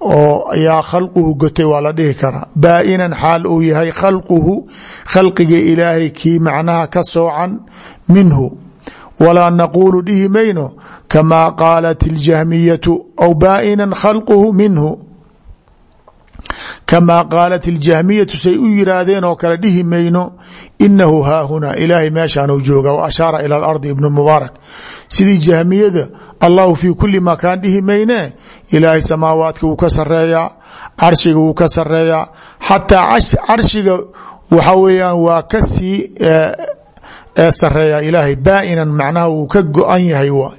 Speaker 1: oo yaa khalquhu gotay waa la dhihi karaa baa'inan xaal uu yahay khalquhu khalqiga ilaahay kii macnaha ka soocan minhu walaa naquulu dhihi mayno kamaa qaalat اljahmiyatu aw baa'ina khalquhu minhu kamaa qaalat iljahmiyatu say u yiraahdeen oo kale dhihi mayno inahu haahunaa ilaahay meeshaanuu jooga wa ashaara ila alardi ibnu mubaarak sidii jahmiyada allahu fii kuli makaan dhihi maynee ilaahay samaawaadka wuu ka sareeyaa carshiga wuu ka sareeyaa xataa carshiga waxa weeyaan waa ka sii sareeyaa ilaahay baa'inan macnaha wuu ka go-an yahay waay.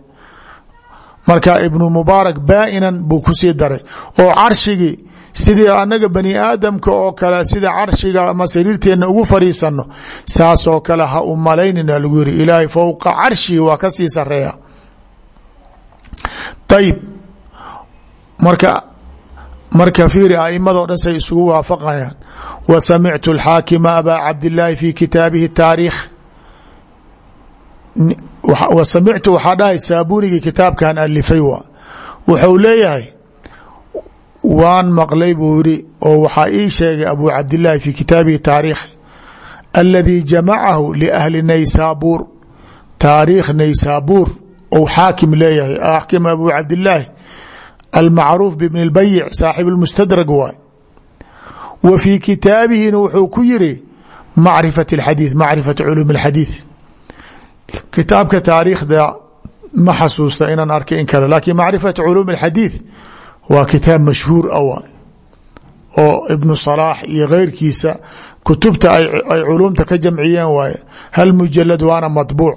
Speaker 1: Marka ibnu mubaarak baa'inan buu ku sii daray oo carshigii sidii anaga bani aadamka oo kale sida carshiga ama sariirteenna ugu fadhiisano saasoo kale ha u lagu yiri ilaahay fowqa carshigi waa ka sii sareeya ayib marka marka fiiri a'imadoo dhan say isugu waafaqayaan. Wa samictu alxaakima abaa cabdillaahi fi kitaabihi taariikh samictu waxaa dhahay saabunigii kitaabkan alifay waa wuxuu leeyahay waan maqlay buu yiri oo waxaa ii sheegay abu cabdillaahi fi kitaabihi taariikh aladii jamacahu liahli naysaabuur taariikh naysaabuur ou xaakim leeyahay axkim abu cabdillaahi almacruuf bibn اlbayic saaxib اlmustadrag waay wa fii kitaabihina wuxuu ku yiri macrifat اxadiiث macrifat culuum اxadiiث kitaabka taariikhda ma xasuusta inaan arkay in kale lakin macrifat culuum اxadiiث waa kitaab mashhuur a waay oo ibnu salaax iyo keyrkiisa kutubta ay culuumta ka jamciyeen waaye hal mujalad waana maطbuuc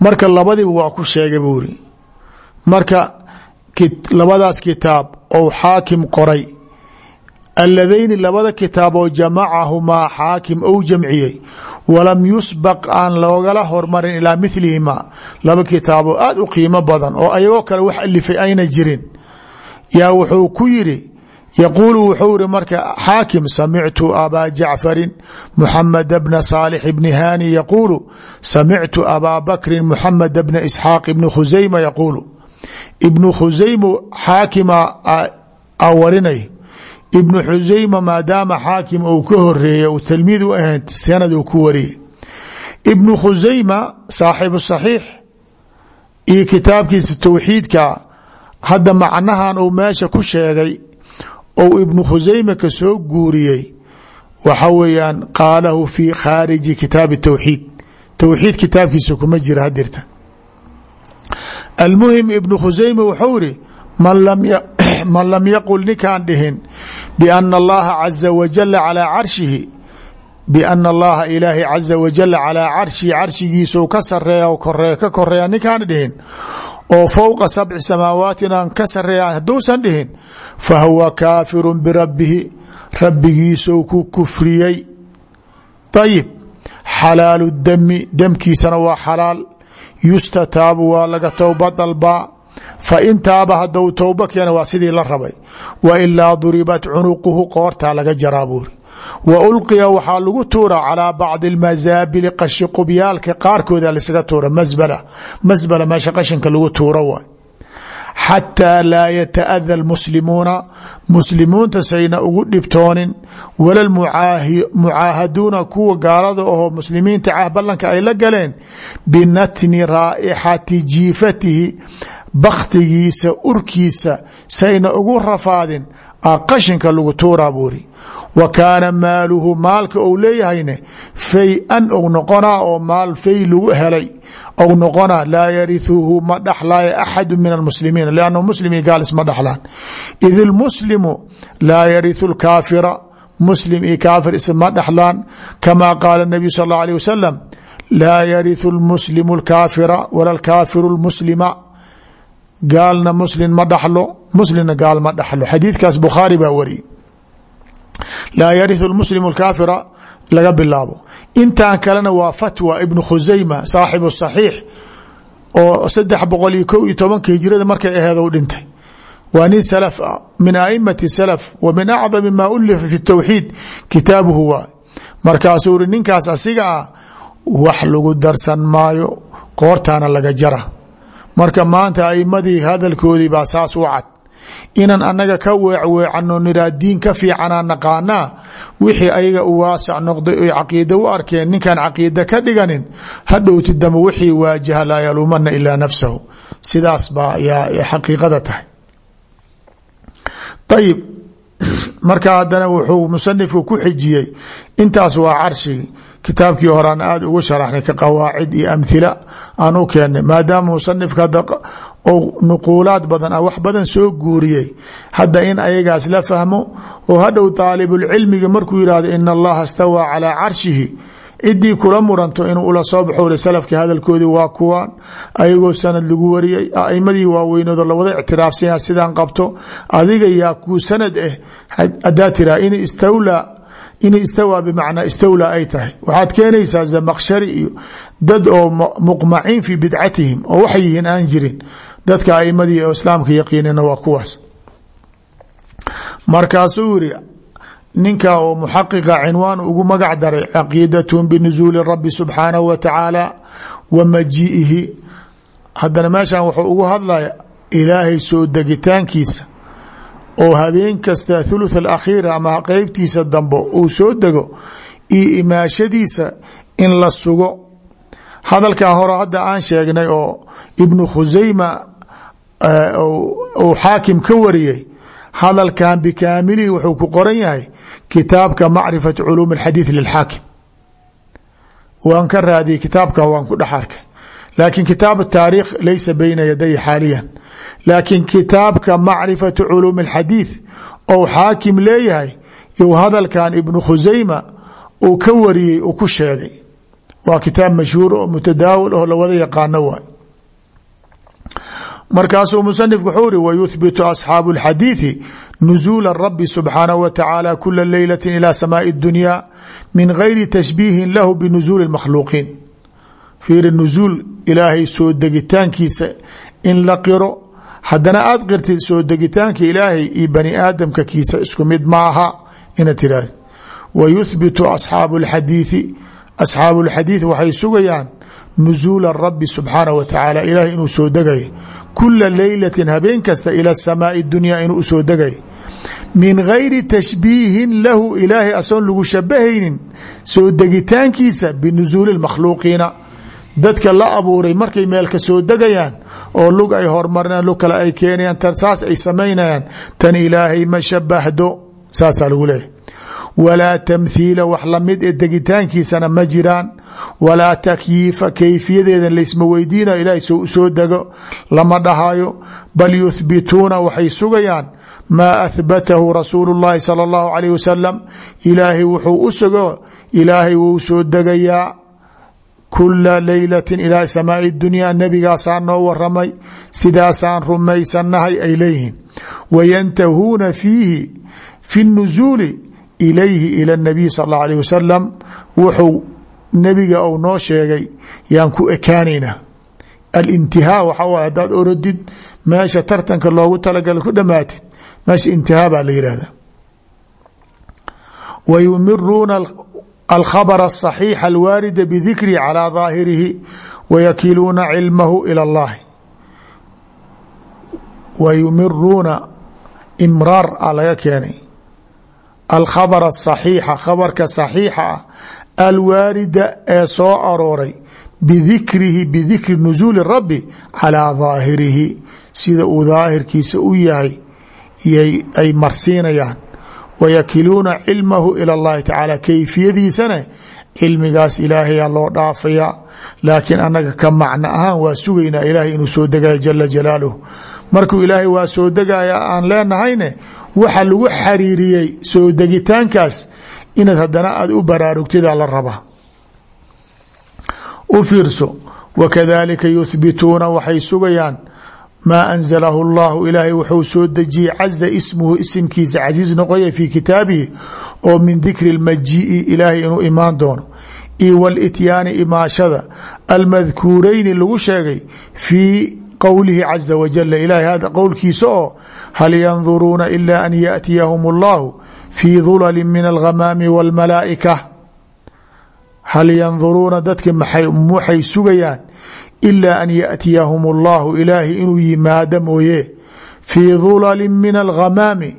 Speaker 1: marka labadiba waa ku sheegay buu iri marka labadaas kitaab ou xaakim qoray aladayni labada kitaab oo jamacahumaa xaakim ou jamciyey walam yusbaq aan loogala hormarin ilaa milihima laba kitaaboo aad u qiimo badan oo ayagoo kale wax alifay ayna jirin. Yaa wuxuu ku yiri yaquulu wuxuu iri marka xaakim samictu abaa jacfarin muxameda bna saalix bni hani yaquulu samictu abaa bakrin muxameda bna isxaaq ibni khusayma yaquulu. Ibnu khusayma xaakima a warinay ibnu xusayma maadaama xaakim uu ka horeeyey uu talmiid u ahayn sanad uu ku wariyey ibnu khusayma saaxibu saxiix iyo kitaabkiisa towxiidka hadda macnahan uu meesha ku sheegay ou ibnu khusayma ka soo guuriyey waxa weeyaan qaalahu fi khaariji kitaabi towxiid towxiid kitaabkiisa kuma jira hadirta almuhim ibnu khusayma wuxuu iri man lam yaqul ninkaan dhihin biana allaha caza wajala calaa carshihi biana allaha ilaahi caza wajala calaa carshihi carshigiisau ka sareeya koree ka koreeya ninkaan dhihin oo fowqa sabci samaawaati aan ka sareeya hadduusan dhihin fa huwa kaafiru birabbihi rabbigiisou ku kufriyey ayib xalaalu dami demkiisana waa xalaal yustataabu waa laga towba fa in taaba hadou towba keena waa sidii la rabay. Wa ilaa duribat cunuquhu qoortaa laga jaraa buuri wa ulqiya waxaa lagu tuura calaa bacdi almasaabili qashi qubyaalka qaarkooda lasaga tuura. Masbala. Masbala meesha qashinka lagu tuuro waay. Xataa laa yataada lmuslimuuna muslimuunta sayna ugu dhibtoonin. Wala mucaahaduuna kuwa gaalada ahoo muslimiinta cah ballanka ay la galeen. Binatni raa'ixati jiifatihi baktigiisa urkiisa sayna ugu rafaadin a qashinka lagu tuuraa buuri. Wa kaana maaluhu maalka ou leeyahayne fay-an og noqonaa oo maal fay lagu helay. Og noqonaa laa yarihuhu ma dhaxlaayo axadu min almuslimiin lannahu muslim iyo gaal dhaxlaan. Id ilmuslimu laa yarihu lkaafira muslim iyo kaafir isma dhaxlaan. Kamaa qaala nabiyu sal اllau alيh wasalam laa yarihu lmuslimu lkaafira wala alkaafiru lmuslima gaalna muslim ma dhaxlo muslimna gaal ma dhaxlo. Xadiidkaas bukhaari baa wariyey laa yarihu lmuslimu lkaafira laga bilaabo. Intan kalena waa fatwa ibnu khusayma saaxibu saxiix oo saddex boqol markay aheed u dhintay. Waa nin salaf ah min aimati salaf wa min acdami maa ulifa fi towxiid kitaabuhu waa. Markaasuu uri ninkaas asiga ah wax lagu darsan maayo qoortaana laga jara marka maanta aimadii hadalkoodii baa saas u cad. Inaan anaga ka weecweecano niraa diin ka fiicanaa naqaanaa wixii ayaga u waasac noqday oy caqiida u arkeen ninkaan caqiida ka dhiganin hadhowti dambe wixii waajaha laa yaluumana ilaa nafsahu. Sidaas baa yaa xaqiiqada tahay. Ayib marka haddana wuxuu musanifku ku xijiyey. Intaas waa carshigi kitaabkii horaan aada ugu sharaxnay ka qawaacid iyo amhila aan u keennay maadaama musanifka hadda nuquulaad badan ah wax badan soo guuriyey hadda in ayagaas la fahmo oo hadhow daalibulcilmiga markuu yihahdo ina allaha stawaa calaa carshihi ciddii kula muranto inuu ula soo baxo salafkii hadalkoodii waa kuwaan ayagoo sanad lagu wariyey aimadii waaweynoodo lawada ictiraafsanya sidaan qabto adiga yaa kuu sanad ah hadaa tiraa in istawlaa in istawaa bimacnaa istawlaa ay tahay. Waxaad keenaysaa zamaqshari iyo dad oo muqmaciin fii bidcatihim oo waxay yihiin aan jirin. Dadka aimadii oo islaamka yaqiinina waa kuwaas. Markaasuu yiri ninka oo muxaqiqa cinwaan ugu magac daray caqiidatun binusuuli rabi subxaanahu wa tacaala wa majii'ihi. Haddana meeshan wuxuu ugu hadlaya ilaahay soo degitaankiisa oo habeen kasta thuluth alakhiira ama qeybtiisa dambe uu soo dego iyo imaashadiisa in la sugo. Hadalkan hore hadda aan sheegnay oo ibnu khusayma uu xaakim ka wariyey hadalkan bikaamilihi wuxuu ku qoran yahay kitaabka macrifat culuum اxadiiث lilxaakim. Waan ka raadiyey kitaabka waan ku dhex arkay laakiin kitaab taariikh laysa bayna yaday xaaliyan laakiin kitaabka macrifatu culuum اxadiiث ou xaakim leeyahay you hadalkan ibnu khusayma uu ka wariyey uu ku sheegay waa kitaab mashhuur oo mutadaawil oo lawada yaqaano waay markaasuu musanifku wuxuu iri wayuhbitu asxaabu اlxadiiثi nuzuula rabi subxaanahu wa tacaala kula leylati ilى samaai اdunya min gayri tashbiihin lahu binuzuuli اmakhluuqiin fiiri nusuul ilaahay soo degitaankiisa in la qiro. Haddana aad qirtid soo degitaanka ilaahay iyo bani aadamka kiisa isku mid maaha inaad tiraahd wa yuhbitu asxaabu lxadiidi asxaabu lxadiid waxay sugayaan nusuula rabbi subxaanah wa tacaala ilaahay inuu soo degayo. Kula leylatin habeen kasta ila samaai dunyaa inu soo degay min gayri tashbiihin lahu ilaahay asoon lagu shabahaynin soo degitaankiisa binusuuli makhluuqiina dadka la abuuray markay meel ka soo degayaan oo lug ay hormarnaan lug kale ay keenayaan tan saas ay samaynayaan tan ilaahay ma shabahdo saasaa lagu leeyahy walaa tamthiila wax la mid ee degitaankiisana ma jiraan. Walaa takyiifa kayfiyadeeda laysma weydiinayo ilahay soo u soo dego lama dhahayo bal yuhbituuna waxay sugayaan maa ahbatahu rasuulu llahi sala allahu alayh wasalam ilaahay wuxuu u sugo ilaahay wuu soo degayaa kula leylati ilaa samaai dunya nebigaasaa noo waramay sidaasaan rumaysanahay ay leeyihiin wayantahuuna fiihi fi nuzuuli ilayhi ila nabiy sal اllahu alيh wasalam wuxuu nebiga ou noo sheegay yaan ku ekaanaynaa alintihaa waxaa waay haddaad orodid meesha tartanka loogu talagala ku dhamaatid meesha intihaa baa la yihahda wa alkhabr asaxiixa alwaarida bidikrihi calaa daahirihi wayakiluuna cilmahu ila allahi wayumiruuna imraar a laga keenay alkhabr asaxiixa khabarka saxiixa ah alwaarida ee soo arooray bidikrihi bidikri nusuuli rabbi calaa daahirihi sida uu daahirkiisa u yahay ay marsiinayaan wayakiluuna cilmahu ila اllahi tacaala. Kayfiyadiisana cilmigaas ilaahayaa loo dhaafayaa laakiin annaga ka macno ahaan waa sugaynaa ilaahay inuu soo degayo jala jalaaluh markuu ilaahay waa soo degaya aan leenahayne waxa lagu xariiriyey soo degitaankaas inaad haddana aada u baraarugtida la rabaa. U fiirso wakadalika yuhbituuna waxay sugayaan maa anzalahu اllahu ilaahay wuxuu soo dejiyey caza ismuhu isimkiisa casiiz noqoya fii kitaabihi oo min dikri اlmajii'i ilaahay inuu imaan doono io walityaani imaashada almadkuureyni lagu sheegay fii qowlihi caza wajala ilahay hada qowlkiisa oo hal yanduruuna ila an yaأtiyahum اllahu fii dulali min alghamaami wاlmalaa'ika hal yanduruuna dadki waxay sugayaan إلا أن يأتيهم الله ilaahi inuu yimaado mooye في dulali من alghamaami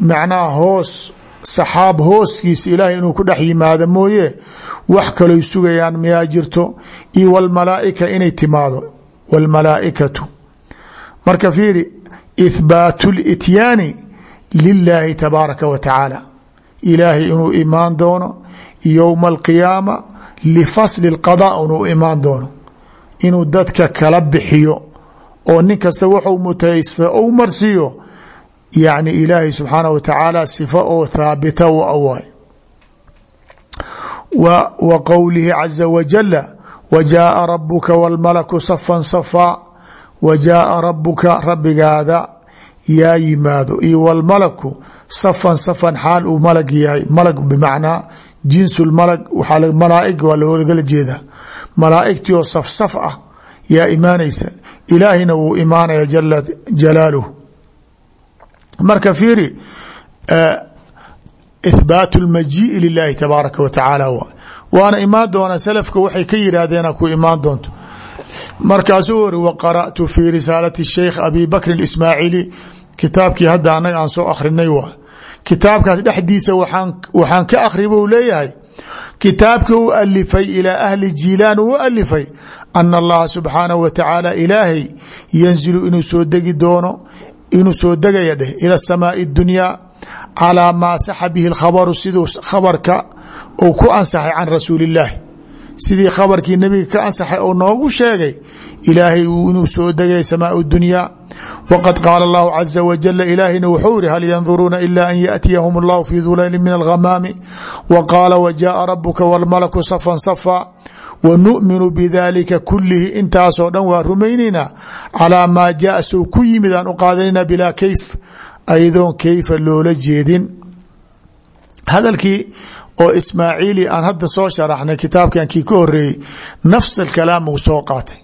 Speaker 1: macnaha hoos saxaab hooskiisa ilaahay inuu ku dhex yimaado mooye wax kaloy sugayaan miyaa jirto iyo wlmalaaika inay timaado wlmalaaikatu marka fiiri ithbaatu lityaani lilaahi tabaaraka wa tacaala ilaahay inuu imaan doono yowma alqiyaama lifasli اlqada inuu imaan doono inuu dadka kala bixiyo oo nin kasta wuxuu mutaysta ou marsiiyo yacni ilaahay subxaanah wa tacaala sifa oo thaabita u awaay wa qowlihi caza wajala wa jaaa rabuka wاlmalaku safan safaa wa jaaa rabuka rabbigaada yaa yimaado. Iyo wlmalaku safan safan xaal uu malag yahay malag bimacnaa jinsu lmalag waxaa malaaig waa loogala jeedaa. Malaaigtii oo saf saf ah yaa imaanaysa. Ilaahina wuu imaanaya jala jalaaluh marka fiiri ithbaat اlmajiiءi lilahi tabaaraka wa tacaala waana imaan doona salafka waxay ka yidhaahdeena ku imaan doonto. Markaasuu ori waqara'tu fi risaalati sheikh abi bakrin ismaaciili kitaabkii hadda anaga aan soo akhrinay waa kitaabkaas dhexdiisa waxaan ka akhri buu leeyahay kitaabkii u alifay ilaa ahli jiilaan uu alifay ana allaha subxaanahu wa tacaala ilaahay yanzilu inuu soo degi doono inuu soo degaya dheh ila samaai dunyaa calaa maa saxa bihi lkhabaru siduu khabarka uu ku ansaxay can rasuuli illaahi sidii khabarkii nebiga ka ansaxay oo noogu sheegay ilaahay inuu soo degay samaau dunyaa wqad qaala اllahu caza wajala ilaahina wuxuu yihi hal yanduruuna ila an yaأtiyahum اllahu fi dulayli min alghamaami wa qaala wajaءa rabuka wاlmalaku safan safa wa nu'minu bidalika kulihi intaasoo dhan waa rumaynaynaa calaa maa jaa sou ku yimid aan u qaadanayna bilaa kayf ayadoon kayfa loola jeedin hadalkii oo ismaaciili aan hadda soo sharaxnay kitaabkan kii ka horeeyey nafs alkalaam uu soo qaatay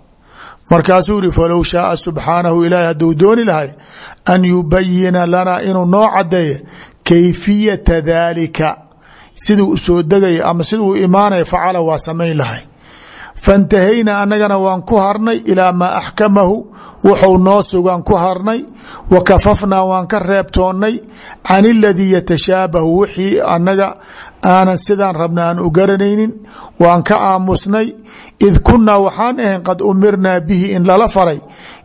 Speaker 1: markaasuu yihi falow shaaa subxaanahu ilaahi hadduu dooni lahay an yubayina lanaa inuu noo cadeeyo kayfiyata daalika. Siduu soo degaya ama siduu imaanaya facala waa samayn lahay faاntahayna anagana waan ku harnay ilaa maa axkamahu wuxuu noo sugan ku harnay wa kafafnaa waan ka reebtoonnay can iladii yatashaabahu wixii anaga aanan sidaan rabna aan u garanaynin waan ka aamusnay id kunaa waxaan ahayn qad umirnaa bihi in lala faray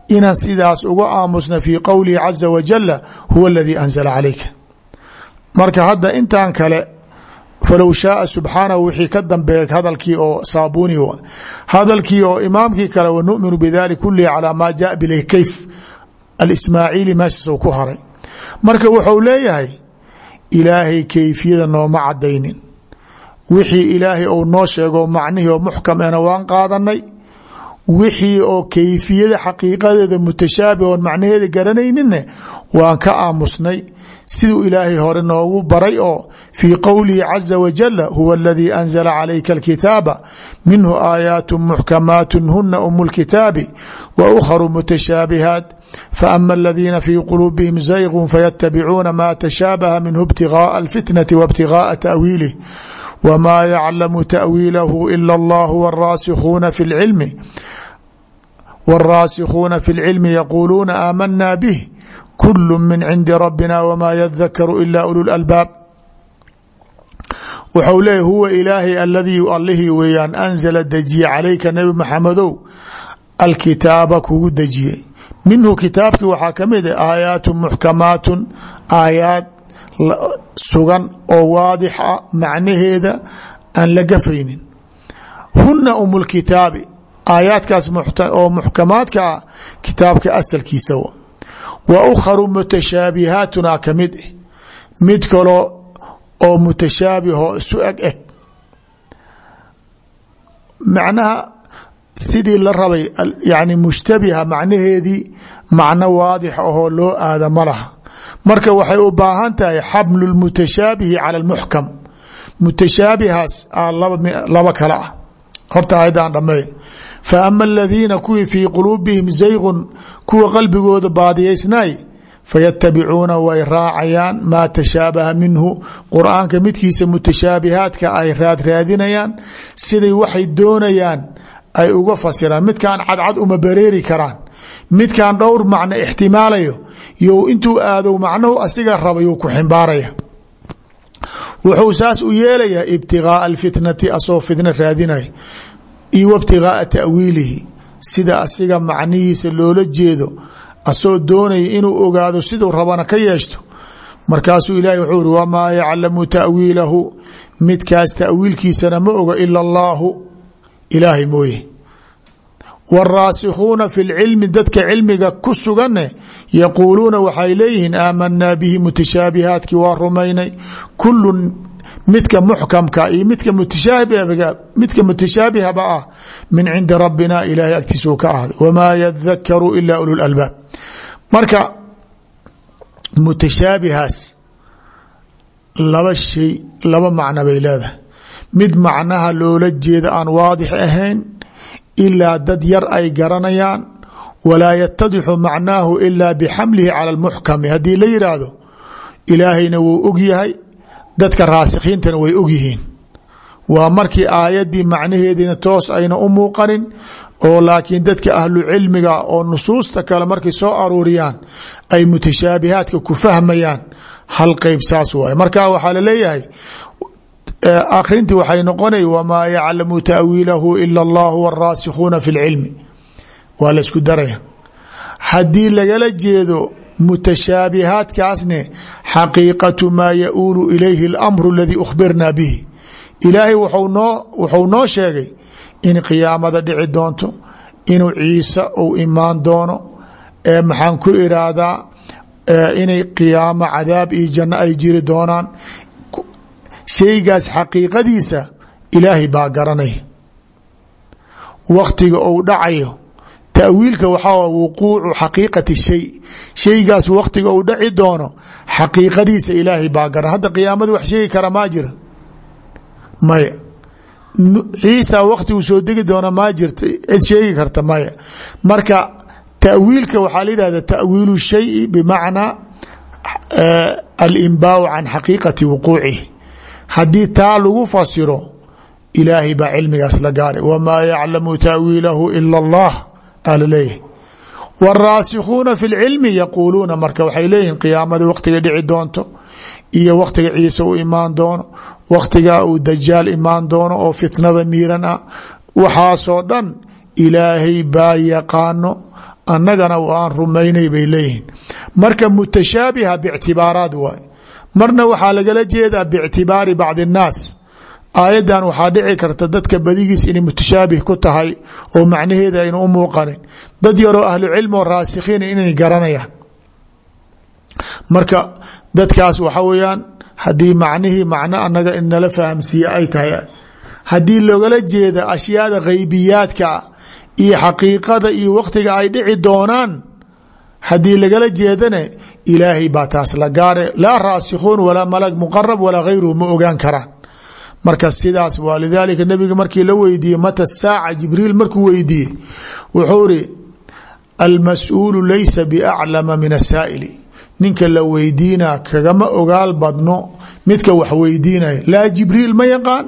Speaker 1: inaan sidaas uga aamusna fii qowlihi caza wajala huwa aladii anzala calayka. Marka hadda intan kale falow shaaa subxaanahu wixii ka dambeeya hadalkii oo saabuni hadalkii oo imaamkii kale wanuminu bidalik kulihi calaa maa jaa bilay kayf. Alismaaciili meeshaasuu ku haray. Marka wuxuu leeyahay ilaahay kayfiyada nooma cadaynin wixii ilaahay ou noo sheego macnihii oo muxkam ena waan qaadanay. Wixii oo kayfiyada xaqiiqadeeda mutashaabih oon macnaheeda garanayninne waan ka aamusnay siduu ilaahay hore noogu baray oo fii qowlihi caza wajala huwa aladii anzala calayka alkitaaba minhu aayaat muxkamaat huna umu lkitaabi wa ukharu mutashaabihaat. Faama aladiina fii quluubihim zaygun fayatabicuuna ma tashaabaha minhu ibtigaaa alfitnati waibtigaaa ta'wiilih wma yaclamu ta'wiilahu ila allah waraasikuuna fi lcilmi wاlraasikhuuna fi اlcilmi yaquuluuna aamanaa bih kul min cindi rabbina wma yadakaru ila ulu lalbaab wuxuu leeyay huwa ilaahay aladii allihii weeyaan anzala dejiye calayka nebi maxamedow alkitaaba kugu dejiyey. Minhu kitaabkii waxaa ka mid a aayaatu muxkamaatun aayaad sugan oo waadix ah macnaheeda aan la gafaynin. Huna um lkitaabi aayaadkaas oo muxkamaadka ah kitaabka asalkiisa wa ukharu mutashaabihaatuna ka mid ah mid kaloo oo mutashaabihoo isu eg eg macnaha sidii la rabay yani mushtabiha macnaheedii macno waadix ahoo loo aada ma laha. Marka waxay u baahan tahay xamlu lmutashaabihi cala lmuxkam mutashaabihaas laba kale ah. Horta ayadaan dhammeey fa ama aladiina kuwii fii quluubihim zaygun kuwa qalbigooda baadiyaysnaay fayatabicuuna way raacayaan maa tashaabaha minhu qur'aanka midkiisa mutashaabihaadka ay raadraadinayaan siday waxay doonayaan ay uga fasiraan midkaan cadcad uma bareeri karaan midkaan dhowr macno ixtimaalayo you intuu aadow macnuhu asiga raba yuu ku ximbaaraya wuxuu saas u yeelayaa ibtigaaa alfitnati asoo fitna raadinaya iyo wabtigaaa ta'wiilihi sida asiga macnihiisa loola jeedo asoo doonaya inuu ogaado siduu rabana ka yeeshto. Markaasuu ilahi wuxuu iri wamaa yaclamu ta'wiilahu? Midkaas ta'wiilkiisana ma oga ila allaahu. Ilaahay mooye. Wاraasikhuuna fi lcilmi dadka cilmiga ku suganne yaquuluuna waxay leeyihiin aamanaa bihi mutashaabihaadkii waa rumaynay. Kulun midka muxkamka iyo midka midka mutashaabihaba ah min cindi rabbina ilahay agtiisuu ka ahday wamaa yadakaru ila ulu lalbaab marka mutashaabihaas laba shay laba macno bay leedahay. Mid macnaha loola jeeda aan waadix ahayn ilaa dad yar ay garanayaan walaa yatadixu macnaahu ilaa bixamlihi cala lmuxkami haddii la yidhaahdo ilaahayna wuu og yahay dadka raasikhiintana way og yihiin waa markii aayaddii macnaheediina toos ayna u muuqanin oo laakiin dadka ahlu cilmiga oo nusuusta kale markay soo aruuriyaan ay mutashaabihaadka ku fahmayaan hal qeyb saas waay marka waxaa la leeyahay akrintii waxay noqonay wamaa yaclamu ta'wiilahu ila allahu wاraasikhuuna fi اlcilmi waa la isku daraya haddii lagala jeedo mutashaabihaadkaasne xaqiiqatu maa yauulu ilayhi اlamru aladii ukhbirna bihi ilaahay wuxuu noo sheegay in qiyaamada dhici doonto inuu ciise uu imaan doono maxaan ku iraahdaa inay qiyaamo cadaab iyo janno ay jiri doonaan shaygaas xaqiiqadiisa ilaahay baa garanaya waktiga uu dhacayo tawiilka waxaa wuquucu xaqiiqati shay. Shaygaas waktiga uu dhaci doono xaqiiqadiisa ilaahay baa garan. Hadda qiyaamada wax sheegi kara maa jira. Maya. Ciisa waktigu soo degi doona maa jirta. Cid sheegi karta maya. Marka tawiilka waxaa la yihahda tawiilu shayi bimacnaa alimbaau can xaqiiqati wuquucihi haddii taa lagu fasiro ilaahay baa cilmigaas la gaaray. Wamaa yaclamu taawiilahu ila allah alaleeyahay wاraasikhuuna fi اlcilmi yaquuluuna marka waxay leeyihin qiyaamada waktiga dhici doonto iyo waktiga ciise uu imaan doono waktiga uu dajaal imaan doono oo fitnada miiran ah waxaasoo dhan ilaahay baa yaqaano annagana aan rumaynay bay leeyihiin marka mutashaabiha bictibaaraat waay marna waxaa lagala jeedaa bictibaari bacdi الnaas aayaddan waxaa dhici karta dadka badigiis inay mutashaabih ku tahay oo macnaheeda ayna u muuqanin. Dad yaroo ahlu cilmi oo raasikhiina inay garanayaan. Marka dadkaas waxa weeyaan haddii macnihii macno anaga inala fahamsiiye ay tahay haddii logala jeeda ashyaada khaybiyaadka iyo xaqiiqada iyo waktiga ay dhici doonaan haddii lagala jeedane ilaahay baa taas la gaare. Laa raasikhuun walaa malag muqarab walaa hayruhu ma ogaan karaan marka sidaas waa lidaalika nabiga markii la weydiiyey mata saaca jibriil markuu weydiiyey wuxuu iri almas-uulu laysa biaclama min asaa'ili ninka la weydiina kagama ogaal badno midka wax weydiinaya. Laa jibriil ma yaqaan?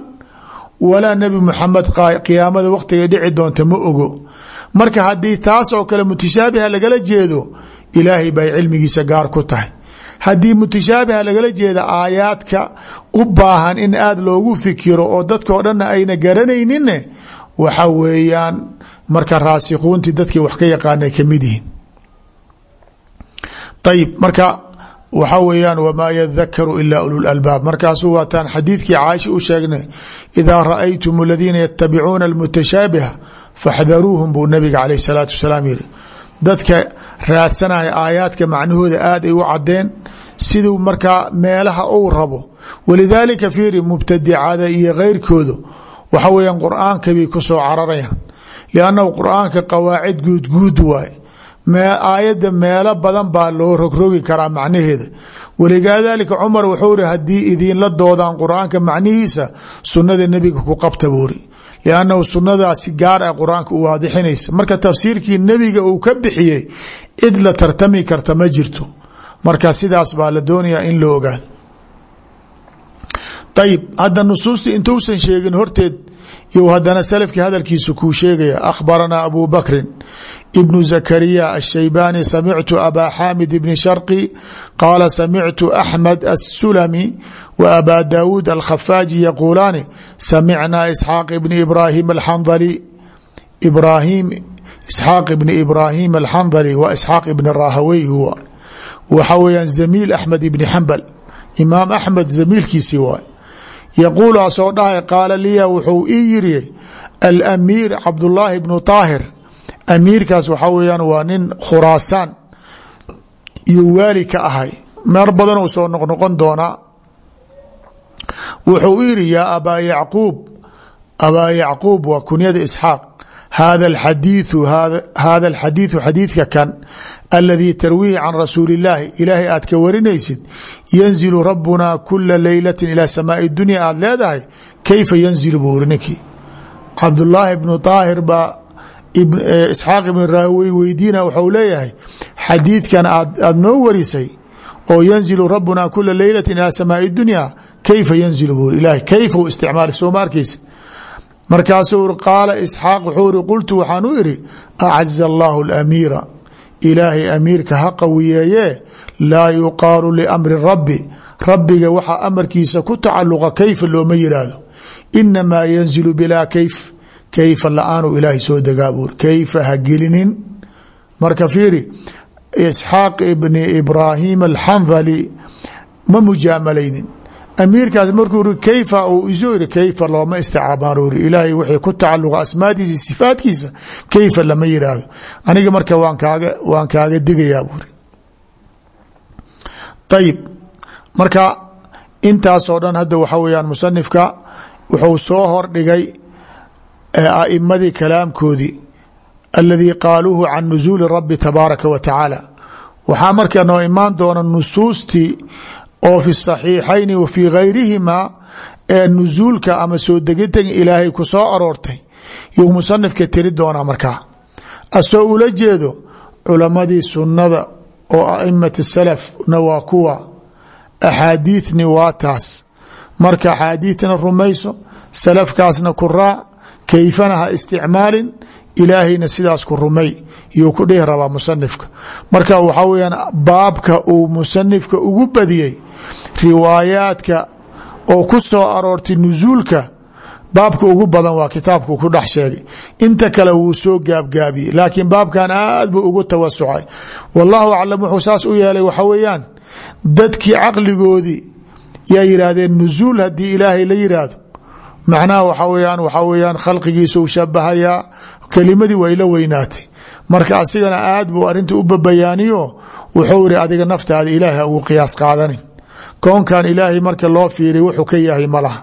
Speaker 1: Walaa nebi muxamed qiyaamada waqtiga dhici doonta ma ogo. Marka haddii taas oo kale mutashaabiha lagala jeedo ilaahay bay cilmigiisa gaar ku tahay haddii mutashaabiha lagala jeeda aayaadka u baahan in aada loogu fikiro oo dadkao dhanna ayna garanayninne waxa weeyaan marka raasikhuuntii dadkii wax ka yaqaanay ka mid yihiin. Ayib marka waxa weeyaan wamaa yadakaru ila ulu albaab. Markaasuu waataan xadiidkii caaisha u sheegnay idaa raأaytum aladiina yatabicuuna almutashaabiha faxdaruuhum buu nabiga caleyh salaatu wasalaam yihi dadka raadsanaya aayaadka macnahooda aad ay u cadeen siduu markaa meelaha uu rabo. Walidaalika fiiri mubtadicada iyo keyrkooda waxa weeyaan qur'aanka ku soo cararayaan. Liannahu qur'aanka qawaacid guudguud waaye. Aayadda meelo badan baa loo rogrogi karaa macnaheeda. Waligaalika cumar wuxuu ri haddii idiinla doodaan qur'aanka macnihiisa sunnada nebiga ku qabta buuri liannahu sunnadaasi gaar ah qur'aanka u waadixinaysa. Marka tafsiirkii nebiga uu ka bixiyey cid la tartami karta ma jirto. Marka sidaas baa la doonayaa in la ogaado. Ayib hadda nusuusta intuusan sheegin horteed you hadana salafkii hadalkiisa kuu sheegaya akhbaranaa abu bakrin ibnu zakariya ashaybani samictu abaa xaamid ibni sharqi qaala samictu axmed asulami wa abaa daawuud alkhafaaji yaquulaani samicnaa isxaaq ibni ibraahim alxandali ibraahim isxaaq ibni ibraahim alxandali wa isxaaq ibni rahawey huwa. Waxa weyaan zamiil axmed ibni xambal imaam axmed zamiilkiisii waay yaquul asoo dhahay qaala liya wuxuu ii yiri alamiir cabdullaahi bnu طaahir amiirkaas waxaa weyaan waa nin khuraasaan iyo waali ka ahay. Meer badan uu soo noqnoqon doonaa. Wuxuu yidhi yaa abaa yacquub abaa yacquub waa kunyada isxaaq hada adiiu hada alxadiidu xadiidka kan aladii tarwiihi can rasuuli illaahi ilaahay aad ka warinaysid yanzilu rabbunaa kula leylatin ilaa samaai dunya aad leedahay kayfa yanzilu buu iri ninkii cabdulaahi bnu aahir baa isxaaq ibnu raahwey weydiina waxau leeyahay xadiidkan aad noo warisay oo yanzilu rabbunaa kula leylatin ilaa samaai dunya kayfa yanzilu buu iri ilahay kayfa u isticmaali soo maarkaysid markaasuu qaala isxaaq wuxuu iri qultu waxaan u iri acaza allahu alamiira ilaahay amiirka ha qawiyeeye laa yuqaalu liamri rabbi rabbiga waxaa amarkiisa ku tacaluqa kayfa looma yiraahdo? Inamaa yanzilu bilaa kayf kayfa la'aanu soo degaa buuri kayfa ha gelinin? Marka fiiri isxaaq ibni ibraahim alxandali ma mujaamalaynin amiirkaas markuu iri kayfa? uu isu iri kayfa looma isticaabaan uri ilaahay wixii ku tacaluqa asmaadiisa sifaadkiisa kayfa lama yiraahdo. Aniga marka waan kaaga waan kaaga digayaa buuri ayib marka intaasoo dhan hadda waxa weeyaan musanifka wuxuu soo hordhigay aimadii kalaamkoodii aladii qaaluuhu can nusuuli rabbi tabaaraka wa tacaala. Waxaa marka noo imaan doona nusuustii oo fi saxiixayni wa fii gayrihima ee nusuulka ama soo degitaga ilaahay ku soo aroortay. Yuu musanifka tiri doonaa markaa asoo ula jeedo culamadii sunnada oo aimati salafna waa kuwa. Axaadiithni waa taas. Marka axaadiithna rumayso salafkaasna ku raac kayfana ha isticmaalin ilaahayna sidaas ku rumay yuu ku dhihi rabaa musanifka. Marka waxaa weyaan baabka uu musanifka ugu badiyey riwaayaadka oo ku soo aroortay nusuulka baabka ugu badan waa kitaabku ku dhex sheegay. Inta kale wuu soo gaabgaabiyey laakiin baabkan aad buu ugu tawasucay wallahu aclam wuxuu saas u yeelay waxa weeyaan dadkii caqligoodii yaa yidhaahdeen nusuul haddii ilaahay la yidhaahdo. Macnaha waxa weyaan waxaa weyaan khalqigiisa u shabahayaa kelimadii way la weynaatay marka asigana aad buu arinta u babayaaniyo wuxuu iri adiga naftaada ilaahay ha ugu qiyaas qaadanin. Koonkan ilaahay marka loo fiiriy wuxuu ka yahay ma laha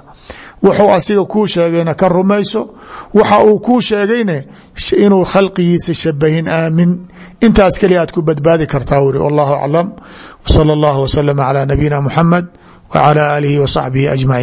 Speaker 1: wuxuu asiga kuu sheegayna ka rumayso. Waxa uu kuu sheegayne inuu khalqigiisa shabahin aamin. Intaas keliya aad ku badbaadi kartaa wuri wallahu aclam. Wsala allahu waslama calaa nabiyina muxamed wcala aalihi wa saxbihi ajmaciin